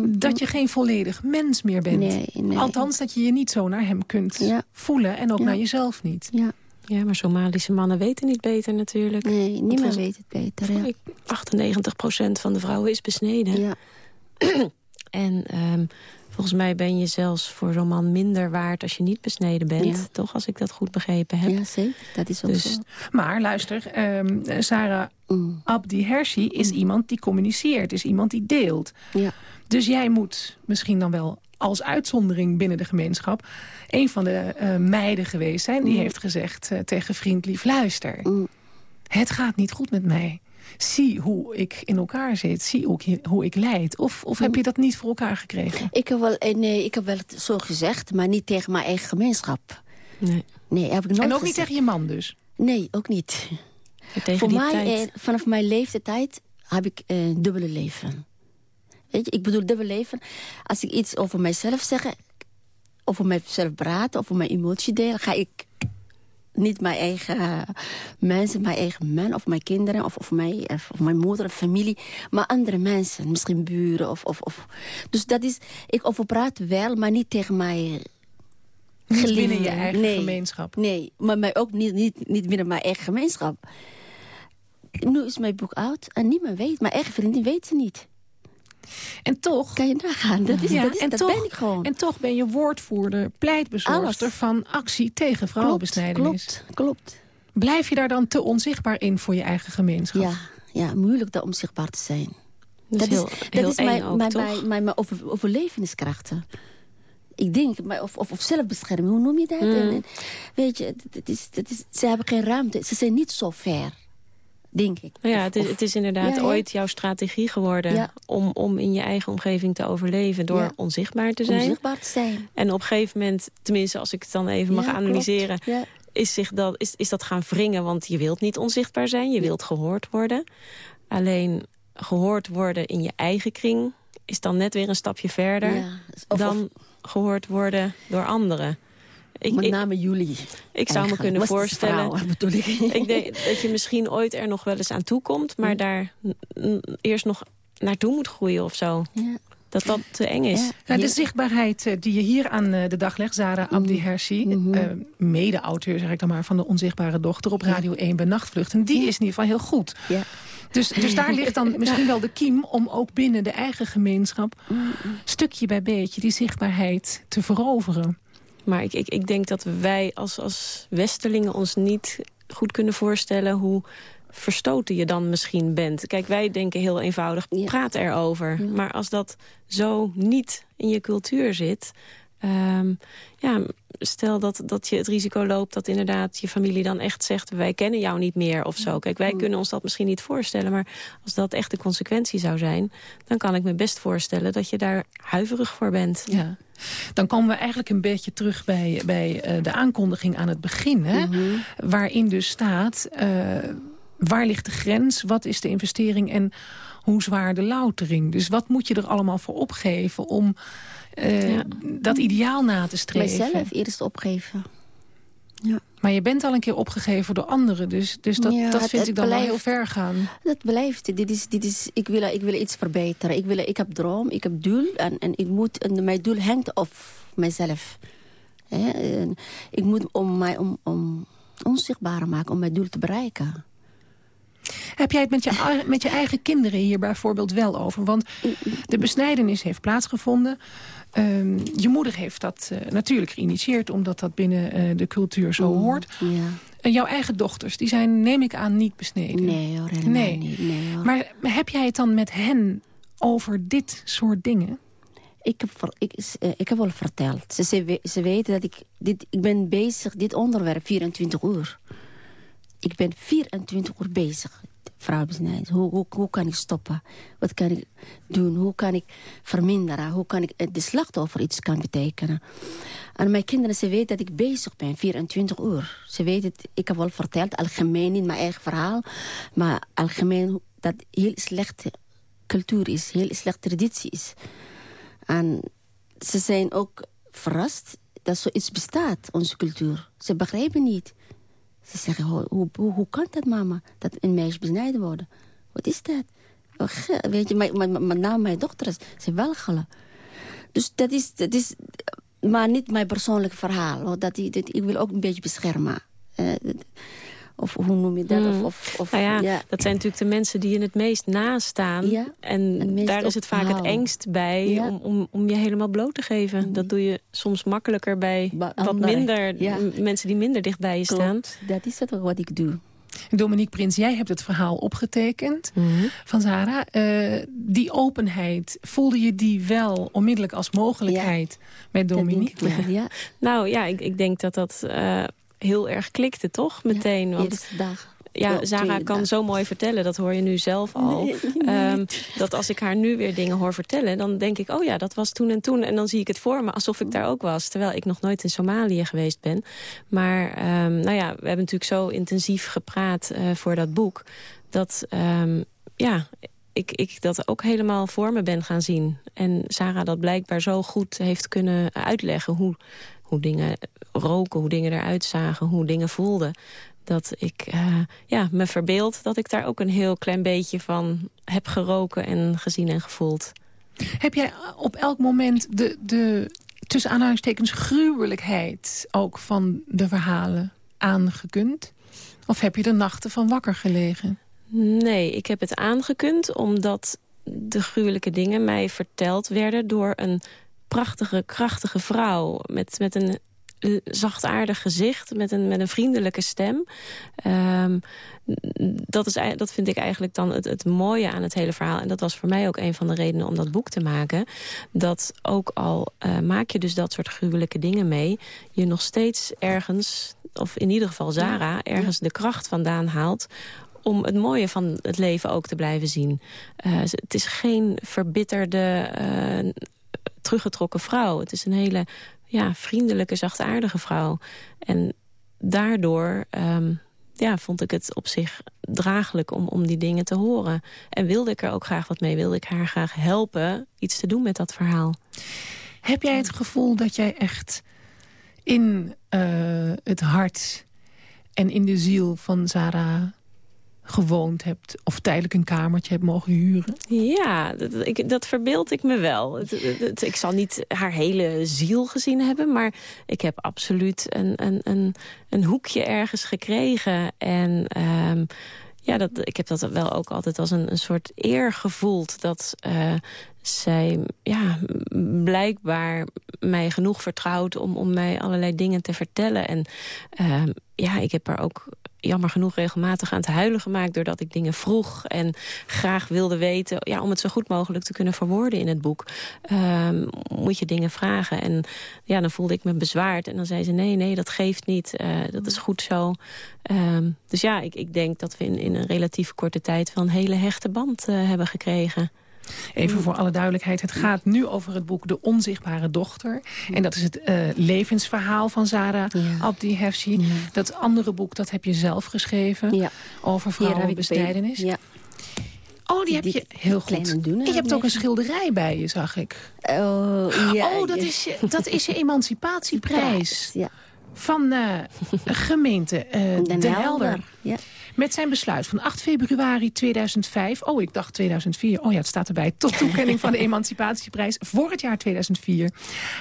dat je geen volledig mens meer bent. Nee, nee. Althans, dat je je niet zo naar hem kunt Ja. voelen en ook naar jezelf niet. Ja. Ja, maar Somalische mannen weten niet beter natuurlijk. Nee, niemand was- weet het beter. Ja. Ik- 98% van de vrouwen is besneden. Ja. *clears throat* En ehm, volgens mij ben je zelfs voor zo'n man minder waard als je niet besneden bent. Ja. Toch, als ik dat goed begrepen heb. ja, zeker. Dat is ook Dus- zo. Maar luister, ehm, Sarah Mm. Abdi Hersi is iemand die communiceert. Is iemand die deelt. Ja. Dus jij moet misschien dan wel als uitzondering binnen de gemeenschap... een van de eh, meiden geweest zijn. Die Mm. heeft gezegd eh, tegen vriend lief, luister. Mm. Het gaat niet goed met mij. Zie hoe ik in elkaar zit. Zie hoe ik, hoe ik leid. Of, of heb je dat niet voor elkaar gekregen? Ik heb, wel, eh, nee, ik heb wel het zo gezegd, maar niet tegen mijn eigen gemeenschap. Nee, Nee, heb ik nooit En ook niet tegen je man dus? Nee, ook niet. tegen Voor die mij, tijd. eh, vanaf mijn leeftijd, heb ik een eh, dubbele leven. Weet je, ik bedoel dubbele leven. Als ik iets over mijzelf zeg, over mijzelf praten, over mijn emotie delen, ga ik niet mijn eigen eh, mensen, mijn eigen man of mijn kinderen of, of, mijn, of, of mijn moeder of familie, maar andere mensen, misschien buren of, of, of. Dus dat is, ik over praat wel, maar niet tegen mij. Niet binnen je eigen Nee. gemeenschap? Nee, maar mij ook niet, niet, niet binnen mijn eigen gemeenschap. Nu is mijn boek uit en niemand weet. Mijn eigen vriendin weet ze niet. En toch... Kan je nagaan? Dat, is, Ja, dat, is, en dat toch- ben ik gewoon. En toch ben je woordvoerder, pleitbezorgster Alles. van actie tegen klopt, vrouwenbesnijdenis. klopt, klopt. Blijf je daar dan te onzichtbaar in voor je eigen gemeenschap? Ja, ja, moeilijk dat om zichtbaar te zijn. Dat is heel, is, heel dat is mijn, ook, mijn, mijn, mijn, mijn over, overlevingskrachten. Ik denk, maar of, of, of zelfbescherming, hoe noem je dat? Mm. En, en, weet je, het, het is, het is, ze hebben geen ruimte. Ze zijn niet zo ver, denk ik. Ja, het is, het is inderdaad Ja, ja. ooit jouw strategie geworden... Ja. Om, om in je eigen omgeving te overleven door onzichtbaar te zijn. zichtbaar te zijn. En op een gegeven moment, tenminste als ik het dan even mag analyseren... Is, zich dat, is, is dat gaan wringen, want je wilt niet onzichtbaar zijn. Je wilt gehoord worden. Alleen gehoord worden in je eigen kring... is dan net weer een stapje verder of- dan gehoord worden door anderen. Ik, Met ik, name jullie. ik zou me kunnen Was voorstellen... vrouwen, *laughs* bedoel ik. Ik denk dat je misschien ooit er nog wel eens aan toe komt... maar daar eerst nog naartoe moet groeien of zo. Ja. Dat dat te eng is. Ja. Nou, de zichtbaarheid eh, die je hier aan eh, de dag legt, Zara Abdi Hersi... Eh, mede-auteur, zeg ik dan maar, van De Onzichtbare Dochter... op Radio 1 bij Nachtvluchten, die is in ieder geval heel goed. Ja. Dus, dus daar ligt dan *laughs* misschien wel de kiem om ook binnen de eigen gemeenschap... stukje bij beetje die zichtbaarheid te veroveren. Maar ik, ik, ik denk dat wij als, als Westelingen ons niet goed kunnen voorstellen... hoe verstoten je dan misschien bent. Kijk, wij denken heel eenvoudig, praat erover. Maar als dat zo niet in je cultuur zit... ehm, ja, stel dat, dat je het risico loopt dat inderdaad je familie dan echt zegt... wij kennen jou niet meer of zo. Kijk, wij kunnen ons dat misschien niet voorstellen... maar als dat echt de consequentie zou zijn... dan kan ik me best voorstellen dat je daar huiverig voor bent. Ja. Dan komen we eigenlijk een beetje terug bij, bij eh, de aankondiging aan het begin. Hè? Waarin dus staat, eh, waar ligt de grens? Wat is de investering? En hoe zwaar de loutering? Dus wat moet je er allemaal voor opgeven om eh, Ja. dat ideaal na te streven? Mijzelf eerst opgeven. Ja. Maar je bent al een keer opgegeven door anderen. Dus, dus dat, Ja, dat vind het ik dan wel heel ver gaan. Dat blijft. Dit is, dit is, ik, wil, ik wil iets verbeteren. Ik, wil, ik heb droom, ik heb doel. En, en, ik moet, en mijn doel hangt op mijzelf. Ik moet om mij om, om onzichtbaar maken, om mijn doel te bereiken. Heb jij het met je, met je eigen kinderen hier bijvoorbeeld wel over? Want de besnijdenis heeft plaatsgevonden. Ehm, je moeder heeft dat eh, natuurlijk geïnitieerd... omdat dat binnen eh, de cultuur zo hoort. Ja. En jouw eigen dochters, die zijn, neem ik aan, niet besneden. Nee hoor, helemaal Nee. niet. Nee, hoor. Maar heb jij het dan met hen over dit soort dingen? Ik heb, ik, eh, ik heb al verteld. Ze, ze, ze weten dat ik... Dit, ik ben bezig, dit onderwerp, 24 uur. Ik ben 24 uur bezig. Vrouwenbesnijdenis. Hoe, hoe, hoe kan ik stoppen? Wat kan ik doen? Hoe kan ik verminderen? Hoe kan ik eh, de slachtoffer iets kan betekenen? En mijn kinderen, ze weten dat ik bezig ben, 24 uur. Ze weten ik heb al verteld, algemeen, niet mijn eigen verhaal. Maar algemeen, dat heel slechte cultuur is. Heel slechte traditie is. En ze zijn ook verrast dat zoiets bestaat, onze cultuur. Ze begrijpen niet. Ze zeggen, hoe, hoe, hoe, kan dat, mama? Dat een meisje besnijden worden. Wat is dat? Oh, weet je, mijn- mijn- met name mijn dochters, ze welgelen. Dus dat is, dat is maar niet mijn persoonlijk verhaal. Dat, dat, ik wil ook een beetje beschermen. Eh, of hoe noem je dat? Mm. Of, of, of, Nou ja, ja. dat zijn natuurlijk de mensen die je het meest nastaan. Ja, en daar is het vaak het engst bij Ja. om, om, om je helemaal bloot te geven. Dat doe je soms makkelijker bij Bij wat anderen, minder mensen die minder dicht bij je staan. Dat is het ook wat ik doe. Dominique Prins, jij hebt het verhaal opgetekend Mhm. van Zara. Eh, die openheid, voelde je die wel onmiddellijk als mogelijkheid met Dat Dominique? ik wel, ja. Nou ja, ik, ik denk dat dat eh, heel erg klikte, toch? Meteen. Want Eerste dag. ja, Ja, Zara tweede kan zo mooi vertellen, dat hoor je nu zelf al. Ehm, dat als ik haar nu weer dingen hoor vertellen, dan denk ik... oh ja, dat was toen en toen. En dan zie ik het voor me alsof ik daar ook was. Terwijl ik nog nooit in Somalië geweest ben. Maar ehm, nou ja, we hebben natuurlijk zo intensief gepraat eh, voor dat boek... dat ehm, ja, ik, ik dat ook helemaal voor me ben gaan zien. En Sarah dat blijkbaar zo goed heeft kunnen uitleggen... hoe, hoe dingen roken, hoe dingen eruit zagen, hoe dingen voelden dat ik eh, ja, me verbeeld dat ik daar ook een heel klein beetje van heb geroken en gezien en gevoeld. Heb jij op elk moment de, de tussen aanhalingstekens gruwelijkheid ook van de verhalen aangekund? Of heb je er nachten van wakker gelegen? Nee, ik heb het aangekund omdat de gruwelijke dingen mij verteld werden door een prachtige, krachtige vrouw met, met een zachtaardig gezicht, met een, met een vriendelijke stem. Ehm, dat, is, dat vind ik eigenlijk dan het, het mooie aan het hele verhaal. En dat was voor mij ook een van de redenen om dat boek te maken. Dat ook al eh, maak je dus dat soort gruwelijke dingen mee... je nog steeds ergens, of in ieder geval Zara... ergens de kracht vandaan haalt om het mooie van het leven ook te blijven zien. Eh, het is geen verbitterde, eh, teruggetrokken vrouw. Het is een hele ja, vriendelijke, zachtaardige vrouw. En daardoor ehm, ja, vond ik het op zich draaglijk om, om die dingen te horen. En wilde ik er ook graag wat mee. Wilde ik haar graag helpen iets te doen met dat verhaal. Heb jij het gevoel dat jij echt in eh, het hart en in de ziel van Zara gewoond hebt... of tijdelijk een kamertje hebt mogen huren? Ja, dat, ik, dat verbeeld ik me wel. Ik zal niet haar hele ziel gezien hebben... maar ik heb absoluut een, een, een, een hoekje ergens gekregen. En ehm, ja, dat, ik heb dat wel ook altijd als een, een soort eer gevoeld... dat eh, zij ja, blijkbaar mij genoeg vertrouwt... om, om mij allerlei dingen te vertellen. En ehm, ja, ik heb haar ook jammer genoeg regelmatig aan het huilen gemaakt... doordat ik dingen vroeg en graag wilde weten... Ja, om het zo goed mogelijk te kunnen verwoorden in het boek... ehm, moet je dingen vragen. En ja, dan voelde ik me bezwaard. En dan zei ze, nee, nee, dat geeft niet. Eh, dat is goed zo. Ehm, dus ja, ik, ik denk dat we in, in een relatief korte tijd... wel een hele hechte band eh, hebben gekregen. Even voor alle duidelijkheid, het gaat nu over het boek De Onzichtbare Dochter. En dat is het eh, levensverhaal van Zara Ja. Abdi. Dat andere boek, dat heb je zelf geschreven. Ja. Over vrouwenbestrijdenis. Ja. Oh, die heb Die je heel goed. doen Je hebt ook een schilderij bij je, zag ik. Oh, ja. oh, dat is, je- dat is je *laughs* emancipatieprijs. Ja. Van eh gemeente eh Den, Den Helder. Helder. Ja. Met zijn besluit van 8 februari 2005. Oh, ik dacht 2004. Oh ja, het staat erbij. Tot toekenning van de *laughs* Emancipatieprijs voor het jaar 2004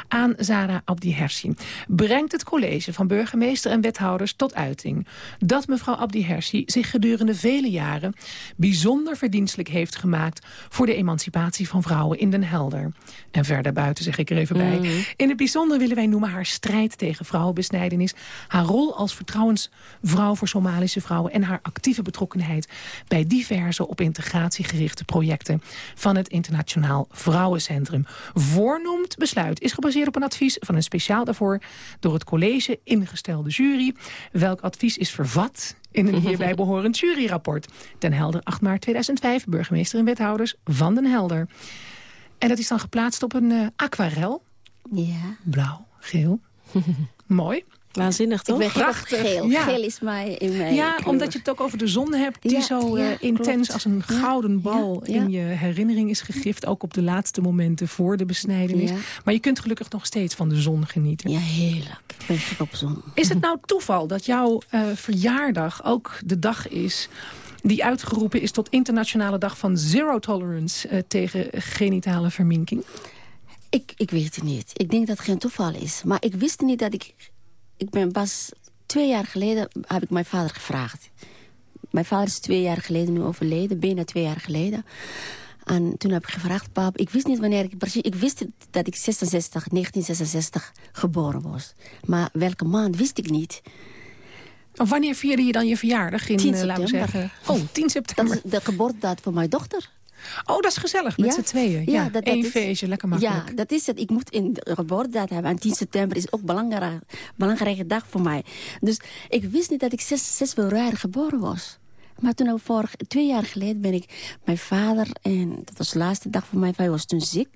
aan Zara Abdi Hersi. Brengt het college van burgemeester en wethouders tot uiting dat mevrouw Abdi Hersi zich gedurende vele jaren bijzonder verdienstelijk heeft gemaakt voor de emancipatie van vrouwen in Den Helder. En verder buiten zeg ik er even bij. In het bijzonder willen wij noemen haar strijd tegen vrouwenbesnijdenis, haar rol als vertrouwensvrouw voor Somalische vrouwen en haar actieve betrokkenheid bij diverse op integratie gerichte projecten van het Internationaal Vrouwencentrum. Voornoemd besluit is gebaseerd op een advies van een speciaal daarvoor door het college ingestelde jury. Welk advies is vervat in een hierbij *laughs* behorend juryrapport. Den Helder 8 maart 2005, burgemeester en wethouders van Den Helder. En dat is dan geplaatst op een eh, aquarel. ja. Blauw, geel. *laughs* Mooi. Waanzinnig, Ik toch? ben Prachtig, geel. Geel. ja. Geel is mij in mijn Ja, kleur. omdat je het ook over de zon hebt... die Ja, zo eh, ja, intens klopt. als een gouden bal ja, ja. in je herinnering is gegrift. Ook op de laatste momenten voor de besnijdenis. Ja. Maar je kunt gelukkig nog steeds van de zon genieten. Ja, heerlijk. Ik ben gek op zon. Is het nou toeval dat jouw eh, verjaardag ook de dag is... die uitgeroepen is tot internationale dag van zero tolerance... eh, tegen genitale verminking? Ik, ik weet het niet. Ik denk dat het geen toeval is. Maar ik wist niet dat ik... Ik ben pas twee jaar geleden heb ik mijn vader gevraagd. Mijn vader is twee jaar geleden nu overleden. Bijna twee jaar geleden. En toen heb ik gevraagd, pap, ik wist niet wanneer ik precies... Ik wist dat ik 66, 1966 geboren was. Maar welke maand wist ik niet. Of wanneer vierde je dan je verjaardag? In, 10 eh, laten we september. zeggen. Oh, 10 Dat september. is de geboortedatum van mijn dochter. Oh, dat is gezellig, met Ja. z'n tweeën. Ja, Ja, dat- dat Eén is- feestje, lekker makkelijk. Ja, dat is het. Ik moet een geboortedatum hebben. En 10 september is ook een belangrijk, belangrijke dag voor mij. Dus ik wist niet dat ik 6, 6 februari geboren was. Maar toen, vorig, twee jaar geleden, ben ik mijn vader... en dat was de laatste dag van mijn vader, was toen ziek.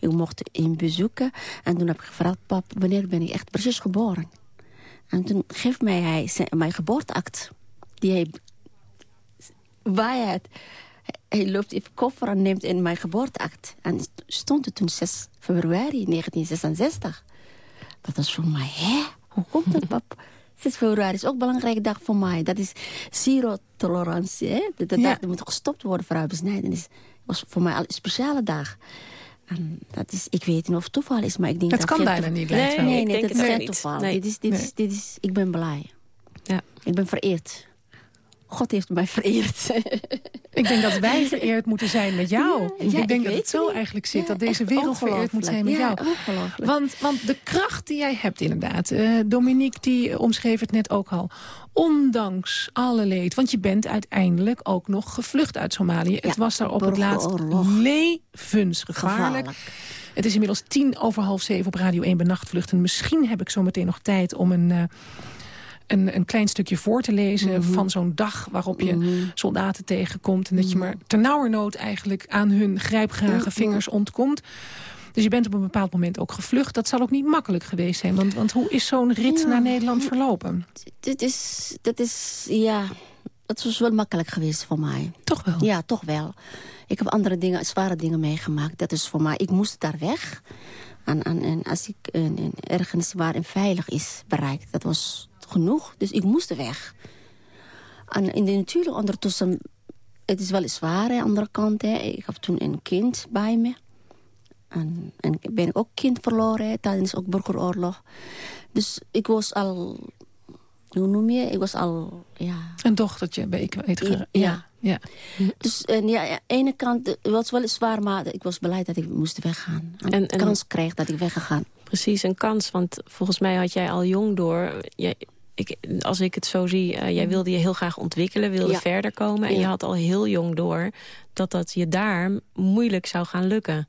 Ik mocht hem bezoeken. En toen heb ik gevraagd, pap, wanneer ben ik echt precies geboren? En toen geeft mij hij zijn, mijn geboorteact. Die hij waar het... Hij loopt even koffer en neemt in mijn geboorteact. En stond het toen 6 februari 1966. Dat was voor mij, hè? Hoe komt dat, pap? *laughs* 6 februari is ook een belangrijke dag voor mij. Dat is zero tolerantie, hè? De, de Ja. dag die moet gestopt worden voor besnijdenis. was voor mij al een speciale dag. En dat is, ik weet niet of het toeval is, maar ik denk Het dat kan bijna niet, Nee. Nee, nee, dat het is geen toeval. Nee. Dit is, dit is, dit is, ik ben blij. Ja. Ik ben vereerd. God heeft mij vereerd. *laughs* Ik denk dat wij vereerd moeten zijn met jou. Ja, ja, ik denk ik dat het zo eigenlijk zit. Ja, dat deze wereld vereerd moet zijn met jou. Want, want de kracht die jij hebt inderdaad. eh, Dominique die omschreef het net ook al. Ondanks alle leed. Want je bent uiteindelijk ook nog gevlucht uit Somalië. het was daar op het laatst levensgevaarlijk. Gevaarlijk. Het is inmiddels tien over half zeven op Radio 1 Benachtvluchten. Misschien heb ik zo meteen nog tijd om een, eh, een, een klein stukje voor te lezen... Mhm. van zo'n dag waarop je soldaten tegenkomt... en dat je maar ternauwernood eigenlijk aan hun grijpgrage vingers ontkomt. Dus je bent op een bepaald moment ook gevlucht. Dat zal ook niet makkelijk geweest zijn. Want, want hoe is zo'n rit Ja. naar Nederland verlopen? Dit is, dat is, ja, het was wel makkelijk geweest voor mij. Toch wel? Ja, toch wel. Ik heb andere dingen, zware dingen meegemaakt. Dat is voor mij, ik moest daar weg. En, als ik en, en ergens waar en veilig is bereikt, dat was genoeg. Dus ik moest weg. En in de natuurlijk ondertussen, het is wel zwaar aan de andere kant. Hè. Ik heb toen een kind bij me. En, en ben ik ook kind verloren hè, tijdens ook burgeroorlog. Dus ik was al, hoe noem je? Ik was al, ja, Een dochtertje, ben ik weet. Ja. ja. Ja. dus en ja, aan de ene kant het was wel zwaar, maar ik was blij dat ik moest weggaan. En, kans kreeg dat ik weggegaan. Precies, een kans. Want volgens mij had jij al jong door... Jij, ik, als ik het zo zie, eh, jij wilde je heel graag ontwikkelen, wilde Ja. verder komen. En Ja. je had al heel jong door dat dat je daar moeilijk zou gaan lukken.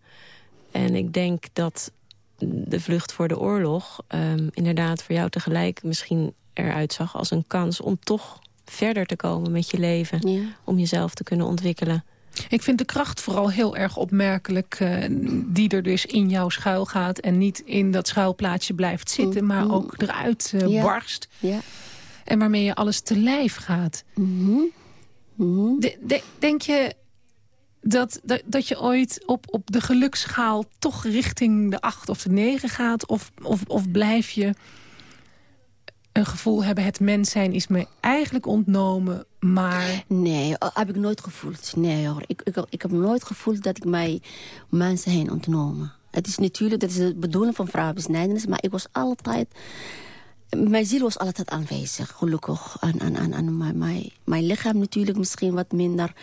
En ik denk dat de vlucht voor de oorlog ehm, inderdaad voor jou tegelijk misschien eruit zag als een kans om toch verder te komen met je leven. Ja. Om jezelf te kunnen ontwikkelen. Ik vind de kracht vooral heel erg opmerkelijk... eh, die er dus in jou schuil gaat... en niet in dat schuilplaatsje blijft zitten... maar ook eruit eh, Ja. barst. Ja. En waarmee je alles te lijf gaat. Mhm. Mhm. De- de- denk je dat, dat, dat je ooit op, op de geluksschaal... toch richting de acht of de negen gaat? Of, of, of blijf je een gevoel hebben... het mens zijn is me eigenlijk ontnomen, maar... Nee, oh, heb ik nooit gevoeld. Nee hoor, ik, ik, heb nooit gevoeld dat ik mij mensen heen ontnomen. Het is natuurlijk, dat is de bedoeling van vrouwenbesnijdenis, maar ik was altijd... Mijn ziel was altijd aanwezig, gelukkig. En, en, en, en mijn, mijn, mijn lichaam natuurlijk misschien wat minder.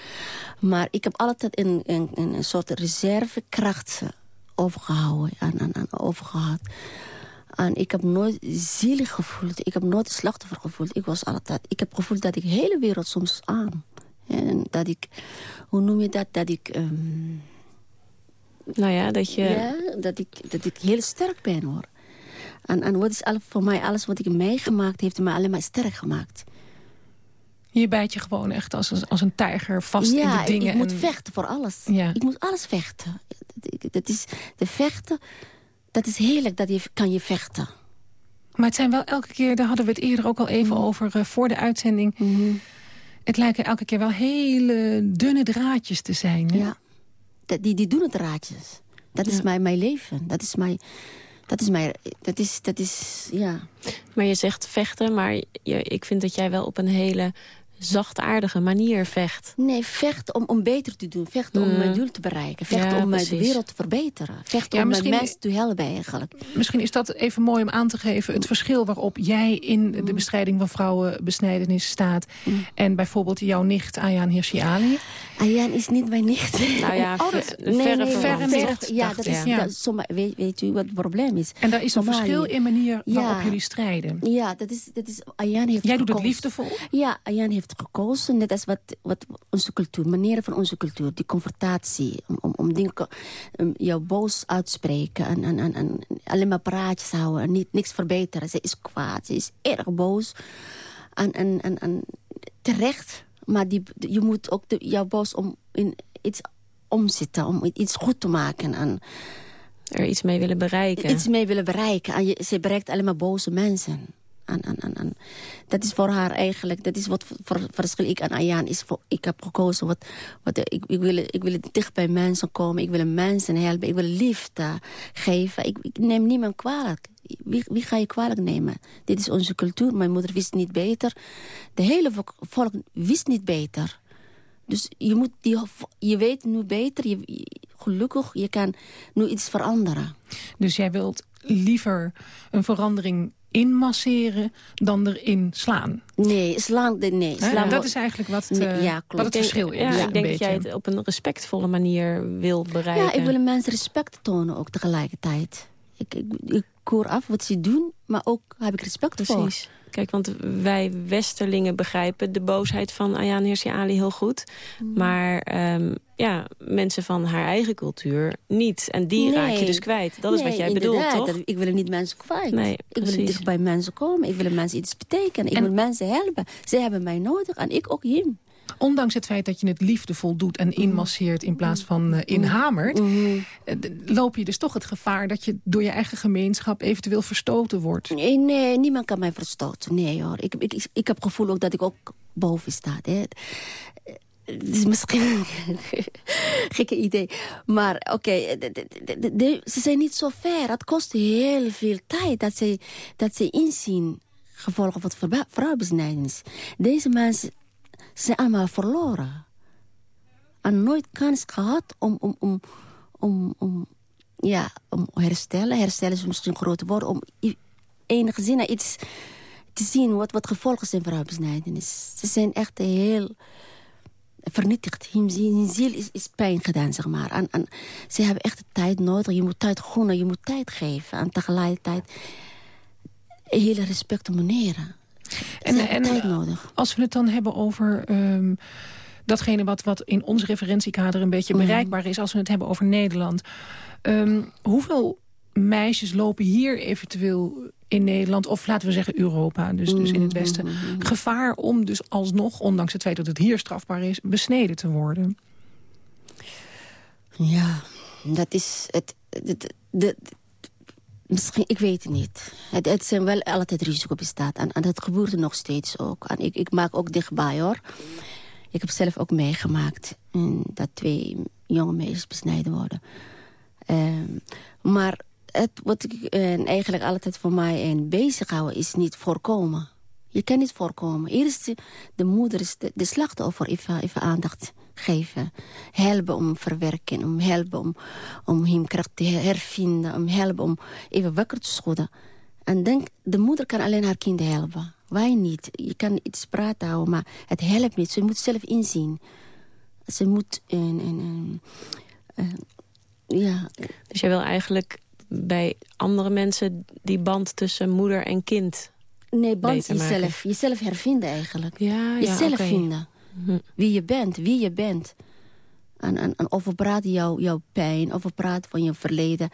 Maar ik heb altijd een, een, een soort reservekracht overgehouden en, en overgehad. En ik heb nooit zielig gevoeld. Ik heb nooit slachtoffer gevoeld. Ik was altijd... Ik heb gevoeld dat ik de hele wereld soms aan. En dat ik... Hoe noem je dat? Dat ik... ehm, Nou ja, dat je... ja, dat ik, dat ik heel sterk ben, hoor. En, en wat is al, voor mij alles wat ik meegemaakt heeft mij alleen maar sterk gemaakt. Je bijt je gewoon echt als, een- als een tijger vast in ja, de dingen. ik, ik moet en- vechten voor alles. Ja. Ik moet alles vechten. Dat, dat is, de vechten, dat is heerlijk dat je kan je vechten. Maar het zijn wel elke keer, daar hadden we het eerder ook al even over eh, voor de uitzending. Mhm. Het lijken elke keer wel hele dunne draadjes te zijn. Hè? Ja. Dat, die, die doen het raadjes. Dat is mijn, mijn leven. Dat is mijn... Dat is mijn... Dat is... Dat is ja. Maar je zegt vechten, maar je, ik vind dat jij wel op een hele zachtaardige manier vecht. Nee, vecht om, om beter te doen. Vecht om mijn doel te bereiken. Vecht Ja, om de wereld te verbeteren. Vecht Ja, om misschien- mensen te helpen eigenlijk. Misschien is dat even mooi om aan te geven. Het verschil waarop jij in de bestrijding van vrouwenbesnijdenis staat... en bijvoorbeeld jouw nicht Ayaan Hirsi Ali. Ayaan is niet mijn nicht. Nou ja, *laughs* Oh, ver- dat- verre nee, nee, verre verre- Ja, dat is, Ja. dat zomaar- weet, weet u wat het probleem is? En daar is een verschil in manier Ja. waarop jullie strijden. Ja, dat is, dat is, Ayaan heeft Jij doet het liefdevol. Ja, Ayaan heeft gekozen. Net als wat, wat onze cultuur, manieren van onze cultuur. Die confrontatie. Om, om, om dingen, um, jou boos uitspreken. En, en, en, en alleen maar praatjes houden. En niet, niks verbeteren. Ze is kwaad. Ze is erg boos. En, en, en, en terecht. Maar die, je moet ook de, jouw boos om in iets omzetten. Om iets goed te maken. En Er iets mee willen bereiken. iets mee willen bereiken. En je, ze bereikt alleen maar boze mensen. En, en, en, dat is voor haar eigenlijk, dat is wat voor verschil ik aan Ayaan is. Voor, ik heb gekozen, wat, wat, ik, ik, wil, ik wil dicht bij mensen komen. Ik wil mensen helpen. Ik wil liefde geven. Ik, ik neem niemand kwalijk. Wie, wie ga je kwalijk nemen? Dit is onze cultuur. Mijn moeder wist niet beter. De hele volk, wist niet beter. Dus je, moet die, je weet nu beter. Je, je- gelukkig, je kan nu iets veranderen. Dus jij wilt liever een verandering inmasseren dan erin slaan. Nee, slaan, nee, slaan dat is eigenlijk wat, Nee, eh, ja, klopt. wat het verschil is. Ja, ik denk dat jij het op een respectvolle manier wil bereiken. Ja, ik wil mensen respect tonen ook tegelijkertijd. Ik, ik, ik koor af wat ze doen, maar ook heb ik respect voor. Precies. Kijk, want wij Westerlingen begrijpen de boosheid van Ayaan Hirsi Ali heel goed. Mm. Maar ehm, ja, mensen van haar eigen cultuur niet. En die Nee. raak je dus kwijt. Dat is wat jij bedoelt, toch? Dat- Ik wil niet mensen kwijt. Nee, ik wil dicht bij mensen komen. Ik wil mensen iets betekenen. Ik En- wil mensen helpen. Ze hebben mij nodig en ik ook hem. Ondanks het feit dat je het liefdevol doet en inmasseert in plaats van eh, inhamert... Mhm. eh, d- loop je dus toch het gevaar dat je door je eigen gemeenschap eventueel verstoten wordt. Nee, nee, niemand kan mij verstoten. Nee hoor. Ik, ik, ik, heb het gevoel ook dat ik ook boven sta. Hè. Het is misschien *laughs* een gekke idee. Maar oké, ze zijn niet zo ver. Het kost heel veel tijd dat ze, dat ze inzien gevolgen van vrouwenbesnijdenis. Deze mensen zijn allemaal verloren. En nooit kans gehad om, om, om, om, om, ja, om herstellen. Herstellen is misschien een woord. Om enige zin iets te zien wat, wat gevolgen zijn voor haar besnijdenis. Ze zijn echt heel vernietigd. Hun, ziel is, is pijn gedaan, zeg maar. En, en ze hebben echt tijd nodig. Je moet tijd gunnen, je moet tijd geven. En tegelijkertijd hele respect om. En, nodig. als we het dan hebben over ehm, datgene wat, wat in ons referentiekader een beetje Mhm. bereikbaar is... als we het hebben over Nederland. Ehm, hoeveel meisjes lopen hier eventueel in Nederland... of laten we zeggen Europa, dus, dus in het. Westen... gevaar om dus alsnog, ondanks het feit dat het hier strafbaar is... besneden te worden? Ja, dat is het... De, de- misschien, ik weet het niet. Het, het zijn wel altijd risico bestaat. En, en dat gebeurt nog steeds ook. En ik, ik maak ook dichtbij, hoor. Ik heb zelf ook meegemaakt dat twee jonge meisjes besneden worden. Ehm, maar het, wat ik eh, eigenlijk altijd voor mij en bezighouden is niet voorkomen. Je kan niet voorkomen. Eerst de, de moeder is de, de slachtoffer even, even aandacht geven. Helpen om verwerken, om helpen om, om hem kracht te her- hervinden, om helpen om even wakker te schudden. En denk, de moeder kan alleen haar kind helpen. Wij niet. Je kan iets praten houden, maar het helpt niet. Ze moet zelf inzien. Ze moet een... een, ja, Dus jij wil eigenlijk bij andere mensen die band tussen moeder en kind... nee, band jezelf. Jezelf hervinden eigenlijk. Ja, jezelf oké. vinden. Wie je bent, wie je bent. En, en, en over praten jouw, jouw pijn, over praten van je verleden.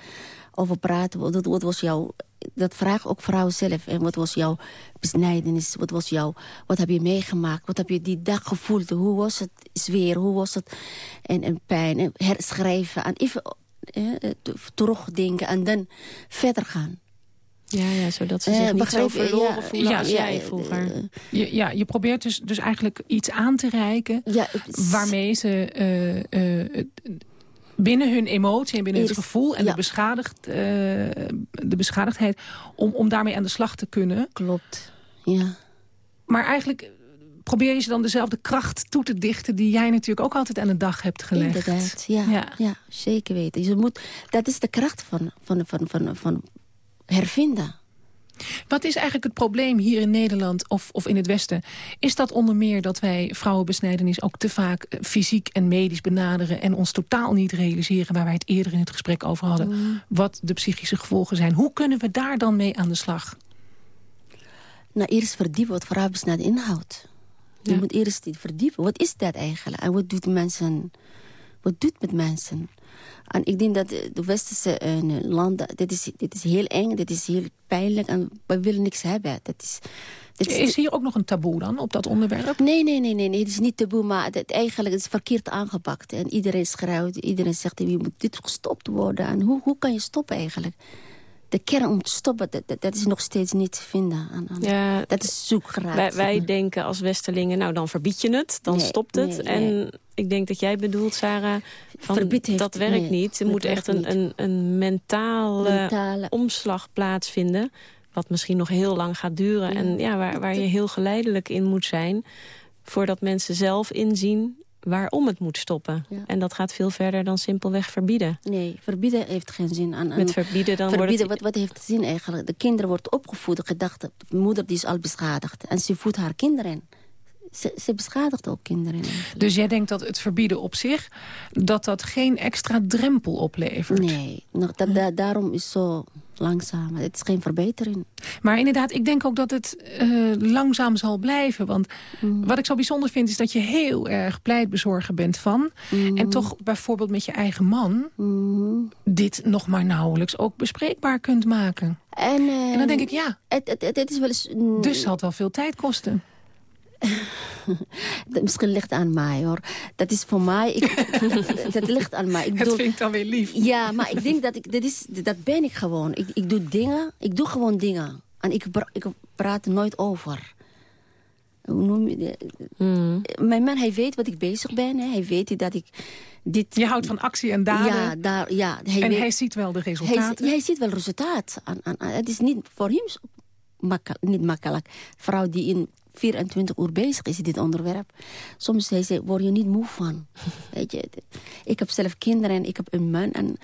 Over praten, wat, was jouw... Dat vraagt ook vrouw zelf. En wat was jouw besnijdenis? Wat, was jouw, wat heb je meegemaakt? Wat heb je die dag gevoeld? Hoe was het sfeer? Hoe was het? En, en pijn. En herschrijven. En even eh, terugdenken. En dan verder gaan. Ja, ja, zodat ze Eh, zich niet zo verloren Ja, voelen ja, als ja, jij vroeger. eh, Je, ja, je probeert dus, dus eigenlijk iets aan te reiken... waarmee ze eh, eh, binnen hun emotie en binnen het gevoel... en ja. de, beschadigd, eh, de beschadigdheid, om, om daarmee aan de slag te kunnen. Klopt, ja. Maar eigenlijk probeer je ze dan dezelfde kracht toe te dichten... die jij natuurlijk ook altijd aan de dag hebt gelegd. Inderdaad, ja, ja. zeker weten. Je moet, dat is de kracht van, van, van, van, van hervinden. Wat is eigenlijk het probleem hier in Nederland of, of in het Westen? Is dat onder meer dat wij vrouwenbesnijdenis ook te vaak eh, fysiek en medisch benaderen... en ons totaal niet realiseren, waar wij het eerder in het gesprek over hadden... Mm. wat de psychische gevolgen zijn. Hoe kunnen we daar dan mee aan de slag? Nou, eerst verdiepen wat vrouwenbesnijdenis inhoudt. Je Ja. moet eerst verdiepen. Wat is dat eigenlijk? En wat doet mensen... Wat doet met mensen? En ik denk dat de de westerse eh, landen... Dit is, dit is heel eng, dit is heel pijnlijk... en we willen niks hebben. Dat is, Is hier ook nog een taboe dan op dat onderwerp? Nee, nee, nee, nee, nee. Het is niet taboe, maar het, het eigenlijk het is verkeerd aangepakt. En iedereen schreeuwt, iedereen zegt, je moet dit gestopt worden. En hoe, hoe kan je stoppen eigenlijk? De kern om te stoppen, dat, dat, is nog steeds niet te vinden. En- en Ja, dat is zoekgeraakt. Wij, wij denken als Westerlingen, nou dan verbied je het, dan Nee, stopt het. nee, en ik denk dat jij bedoelt, Sarah, van, dat werkt niet. Er moet echt een, een, een mentale, Mentale- omslag plaatsvinden. Wat misschien nog heel lang gaat duren. En ja, waar, waar je heel geleidelijk in moet zijn. Voordat mensen zelf inzien waarom het moet stoppen. Ja. En dat gaat veel verder dan simpelweg verbieden. Nee, verbieden heeft geen zin. En, en Met verbieden dan verbieden, wordt het... wat, wat heeft zin eigenlijk? De kinderen wordt opgevoed, de gedachte, de moeder die is al beschadigd. En ze voedt haar kinderen. Ze, ze beschadigt ook kinderen. eigenlijk. Dus jij denkt dat het verbieden op zich... dat dat geen extra drempel oplevert? Nee, nog, dat, da- daarom is zo langzaam. Het is geen verbetering. Maar inderdaad, ik denk ook dat het eh, langzaam zal blijven. Want wat ik zo bijzonder vind, is dat je heel erg pleitbezorger bent van. En toch bijvoorbeeld met je eigen man... dit nog maar nauwelijks ook bespreekbaar kunt maken. En, En dan denk ik, ja, Het, het, is wel eens... mm, dus zal het wel veel tijd kosten. *laughs* dat misschien ligt aan mij, hoor. Dat is voor mij... Ik, *laughs* dat ligt aan mij. Ik Dat vind ik dan weer lief. Ja, maar ik denk dat ik... Dat, is, dat ben ik gewoon. Ik, ik doe dingen. Ik doe gewoon dingen. En ik, ik praat er nooit over. Hoe noem je dat? Mijn man, hij weet wat ik bezig ben. Hè. Hij weet dat ik dit... Je houdt van actie en daden. Ja, daar, ja. Hij en weet- hij ziet wel de resultaten. hij ziet wel resultaat. Het is niet voor hem niet makkelijk. Vrouw die in 24 uur bezig is in dit onderwerp. Soms hij zegt, word je niet moe van. *laughs* Weet je, ik heb zelf kinderen en ik heb een man. En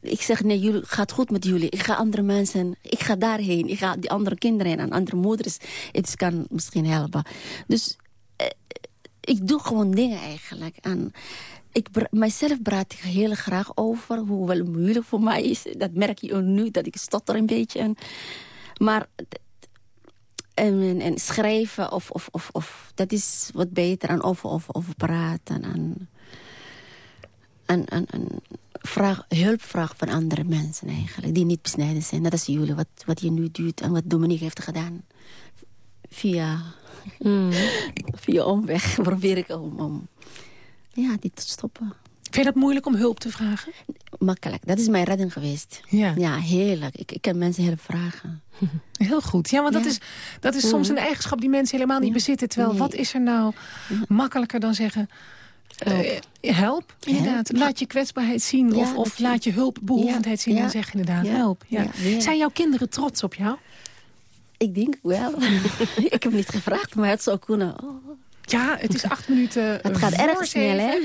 ik zeg, nee, jullie, gaat goed met jullie. Ik ga andere mensen, ik ga daarheen. Ik ga die andere kinderen heen en andere moeders. Het kan misschien helpen. Dus eh, ik doe gewoon dingen eigenlijk. En ik, mijzelf praat ik heel graag over. Hoewel het moeilijk voor mij is. Dat merk je nu, dat ik stotter een beetje. En, maar en, en, en schrijven, of, of, of, of, dat is wat beter. En over, over, over praten. En, en, vraag, hulp vragen van andere mensen eigenlijk. Die niet besneden zijn. Dat is jullie, wat, wat je nu doet. En wat Dominique heeft gedaan. Via, *laughs* via omweg *laughs* probeer ik om, om ja, dit te stoppen. Vind je dat moeilijk om hulp te vragen? Makkelijk. Dat is mijn redding geweest. Ja. Ja, heerlijk. Ik, ik kan mensen help vragen. *laughs* Heel goed. Ja, want dat is, dat is soms een eigenschap die mensen helemaal niet bezitten. Terwijl, Nee. wat is er nou makkelijker dan zeggen... eh, help, inderdaad. Laat je kwetsbaarheid zien. Ja, of of laat je hulpbehoevendheid zien en zeg inderdaad help. Ja. Zijn jouw kinderen trots op jou? Ik denk wel. *laughs* ik heb niet gevraagd, maar het zou kunnen. Oh. Ja, het is acht minuten *laughs* Het gaat voor erg snel, hè?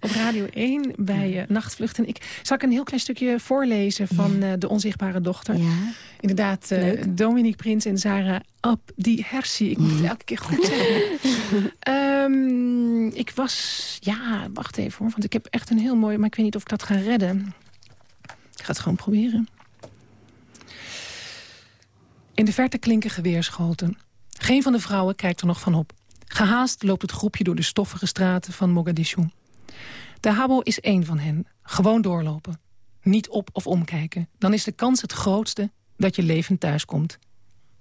Op Radio 1 bij eh, Nachtvluchten. Ik zal ik een heel klein stukje voorlezen van eh, De Onzichtbare Dochter. Ja. Inderdaad, eh, Dominique Prins en Sarah Abdi Hersi. Ik moet het elke keer goed zeggen. *laughs* Ehm, ik was... Ja, wacht even hoor. Want ik heb echt een heel mooi... Maar ik weet niet of ik dat ga redden. Ik ga het gewoon proberen. In de verte klinken geweerschoten. Geen van de vrouwen kijkt er nog van op. Gehaast loopt het groepje door de stoffige straten van Mogadishu. De Habo is één van hen. Gewoon doorlopen. Niet op of omkijken. Dan is de kans het grootste dat je levend thuiskomt.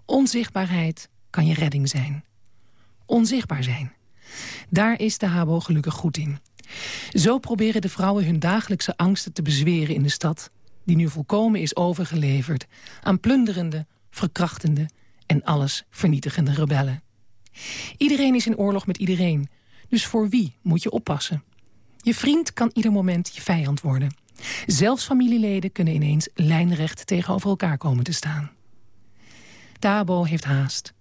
Onzichtbaarheid kan je redding zijn. Onzichtbaar zijn. Daar is de Habo gelukkig goed in. Zo proberen de vrouwen hun dagelijkse angsten te bezweren in de stad... die nu volkomen is overgeleverd aan plunderende, verkrachtende... en alles vernietigende rebellen. Iedereen is in oorlog met iedereen. Dus voor wie moet je oppassen? Je vriend kan ieder moment je vijand worden. Zelfs familieleden kunnen ineens lijnrecht tegenover elkaar komen te staan. Dabo heeft haast.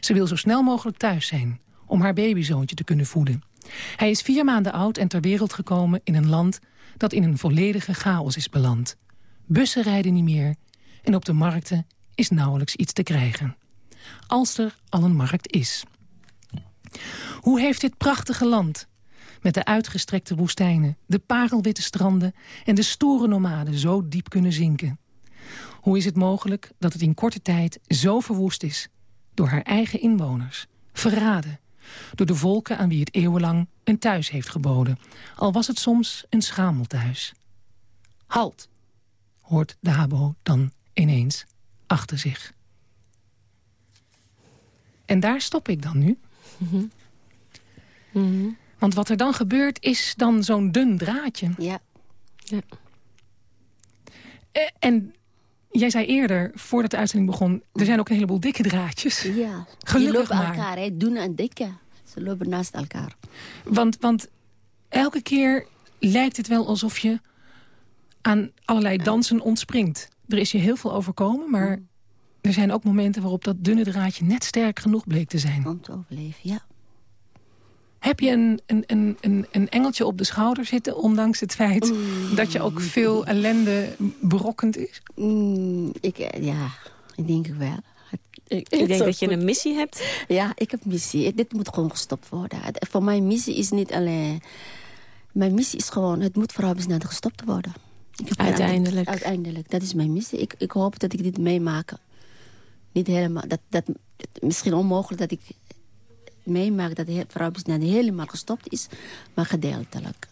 Ze wil zo snel mogelijk thuis zijn om haar babyzoontje te kunnen voeden. Hij is vier maanden oud en ter wereld gekomen in een land dat in een volledige chaos is beland. Bussen rijden niet meer en op de markten is nauwelijks iets te krijgen. Als er al een markt is. Hoe heeft dit prachtige land, met de uitgestrekte woestijnen... de parelwitte stranden en de stoere nomaden zo diep kunnen zinken? Hoe is het mogelijk dat het in korte tijd zo verwoest is... door haar eigen inwoners, verraden... door de volken aan wie het eeuwenlang een thuis heeft geboden... al was het soms een schamelthuis. Halt, hoort de habo dan ineens achter zich. En daar stop ik dan nu. Mhm. Mhm. Want wat er dan gebeurt is dan zo'n dun draadje. Ja. ja. Eh, en jij zei eerder, voordat de uitzending begon... er zijn ook een heleboel dikke draadjes. Ja, *laughs* Gelukkig lopen maar. elkaar, hè. doen en dikke. Ze lopen naast elkaar. Want, want elke keer lijkt het wel alsof je aan allerlei dansen ontspringt. Er is je heel veel overkomen, maar er zijn ook momenten waarop dat dunne draadje net sterk genoeg bleek te zijn. Om te overleven, ja. Heb je een, een, een, een, een engeltje op de schouder zitten... ondanks het feit dat je ook veel ellende berokkend is? Mm, ik, eh, ja, ik denk het wel. Ik denk dat je een missie hebt. Ja, ik heb missie. Dit moet gewoon gestopt worden. Voor mij missie is niet alleen... Mijn missie is gewoon, het moet vrouwensnelheid gestopt worden. Ik heb Uiteindelijk. Uiteindelijk, dat is mijn missie. Ik, ik hoop dat ik dit meemaak. Niet helemaal, dat, dat, misschien onmogelijk dat ik meemaak dat de vrouwensnelheid helemaal gestopt is, maar gedeeltelijk.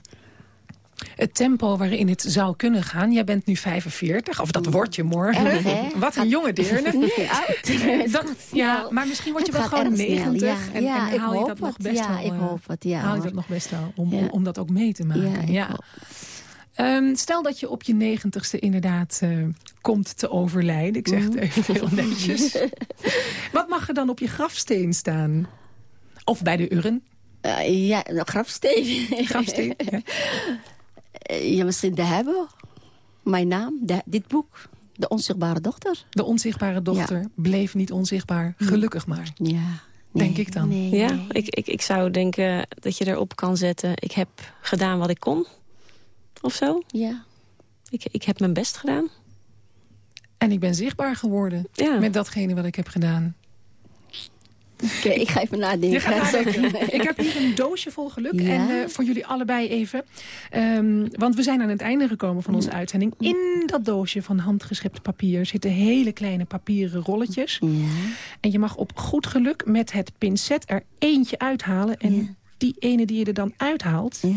Het tempo waarin het zou kunnen gaan. Jij bent nu 45, of dat wordt je morgen. Erg? Wat een jonge deerne. *laughs* Nee, oud. *laughs* Dat, ja, maar misschien word je wel gewoon erg snel, 90. ja. En, Ja, en ik haal je hoop dat nog best Ja, wel. ik eh, hoop het, ja, haal je dat nog best wel om, om, om dat ook mee te maken. Ja, Ehm, stel dat je op je negentigste inderdaad eh, komt te overlijden. Ik zeg het Mhm. even heel netjes. *laughs* Wat mag er dan op je grafsteen staan? Of bij de urn? Eh, ja, een grafsteen. *laughs* Grafsteen, ja. Eh, ja, misschien de hebben. Mijn naam, de- dit boek. De onzichtbare dochter. De onzichtbare dochter bleef niet onzichtbaar. Gelukkig maar. Ja. Denk ik dan. Nee, Ja, nee. ik, ik, ik zou denken dat je erop kan zetten... ik heb gedaan wat ik kon. Of zo. Ja. Ik, ik heb mijn best gedaan. En ik ben zichtbaar geworden Ja. met datgene wat ik heb gedaan. Oké, ik ga even nadenken. *laughs* Ik heb hier een doosje vol geluk. Ja? En eh, voor jullie allebei even. Ehm, want we zijn aan het einde gekomen van onze uitzending. In dat doosje van handgeschept papier zitten hele kleine papieren rolletjes. Ja. En je mag op goed geluk met het pincet er eentje uithalen. En Ja. die ene die je er dan uithaalt, Ja.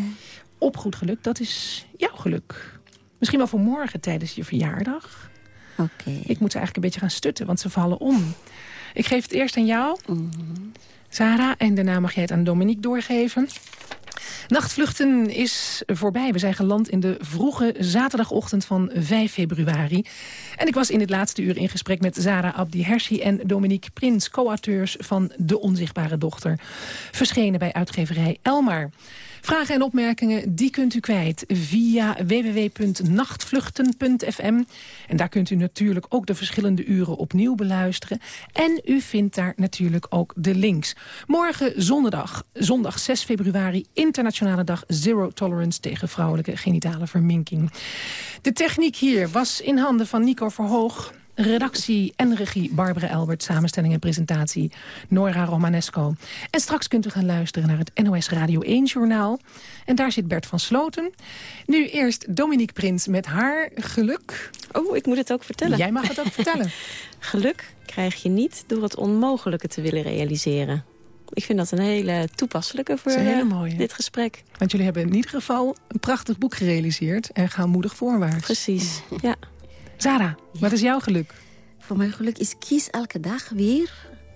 Op goed geluk, dat is jouw geluk. Misschien wel voor morgen tijdens je verjaardag. Oké. Ik moet ze eigenlijk een beetje gaan stutten, want ze vallen om. Ik geef het eerst aan jou, Mhm. Sarah. En daarna mag jij het aan Dominique doorgeven. Nachtvluchten is voorbij. We zijn geland in de vroege zaterdagochtend van 5 februari. En ik was in het laatste uur in gesprek met Zara Abdi Hersi en Dominique Prins, co-auteurs van De Onzichtbare Dochter. Verschenen bij uitgeverij Elmar. Vragen en opmerkingen, die kunt u kwijt via www.nachtvluchten.fm. En daar kunt u natuurlijk ook de verschillende uren opnieuw beluisteren. En u vindt daar natuurlijk ook de links. Morgen zondag, zondag 6 februari, internationale dag Zero Tolerance tegen vrouwelijke genitale verminking. De techniek hier was in handen van Nico Verhoog. Redactie en regie Barbara Elbert, samenstelling en presentatie Nora Romanesco. En straks kunt u gaan luisteren naar het NOS Radio 1-journaal. En daar zit Bert van Sloten. Nu eerst Dominique Prins met haar geluk. Oh, ik moet het ook vertellen. Jij mag het ook vertellen. *laughs* Geluk krijg je niet door het onmogelijke te willen realiseren. Ik vind dat een hele toepasselijke voor hele eh, mooie. dit gesprek. Want jullie hebben in ieder geval een prachtig boek gerealiseerd... en gaan moedig voorwaarts. Precies, ja. Sarah, wat is jouw geluk? Voor mijn geluk is kies elke dag weer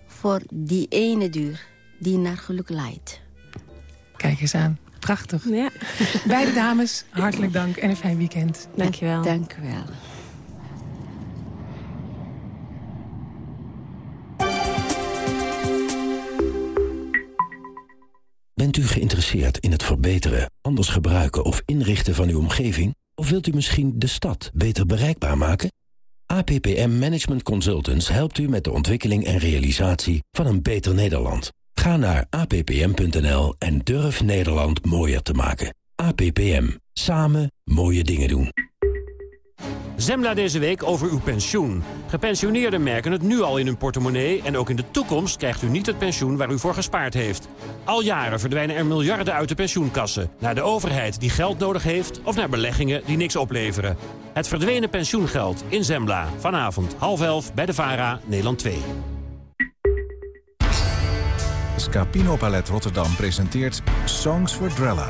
voor die ene deur die naar geluk leidt. Kijk eens aan. Prachtig. ja. *laughs* Beide dames, hartelijk dank en een fijn weekend. Dankjewel. Dank u wel. Bent u geïnteresseerd in het verbeteren, anders gebruiken of inrichten van uw omgeving? Of wilt u misschien de stad beter bereikbaar maken? APPM Management Consultants helpt u met de ontwikkeling en realisatie van een beter Nederland. Ga naar appm.nl en durf Nederland mooier te maken. APPM. Samen mooie dingen doen. Zembla deze week over uw pensioen. Gepensioneerden merken het nu al in hun portemonnee... en ook in de toekomst krijgt u niet het pensioen waar u voor gespaard heeft. Al jaren verdwijnen er miljarden uit de pensioenkassen... naar de overheid die geld nodig heeft... of naar beleggingen die niks opleveren. Het verdwenen pensioengeld in Zembla. Vanavond half elf bij de VARA, Nederland 2. Scapino Ballet Rotterdam presenteert Songs for Drella.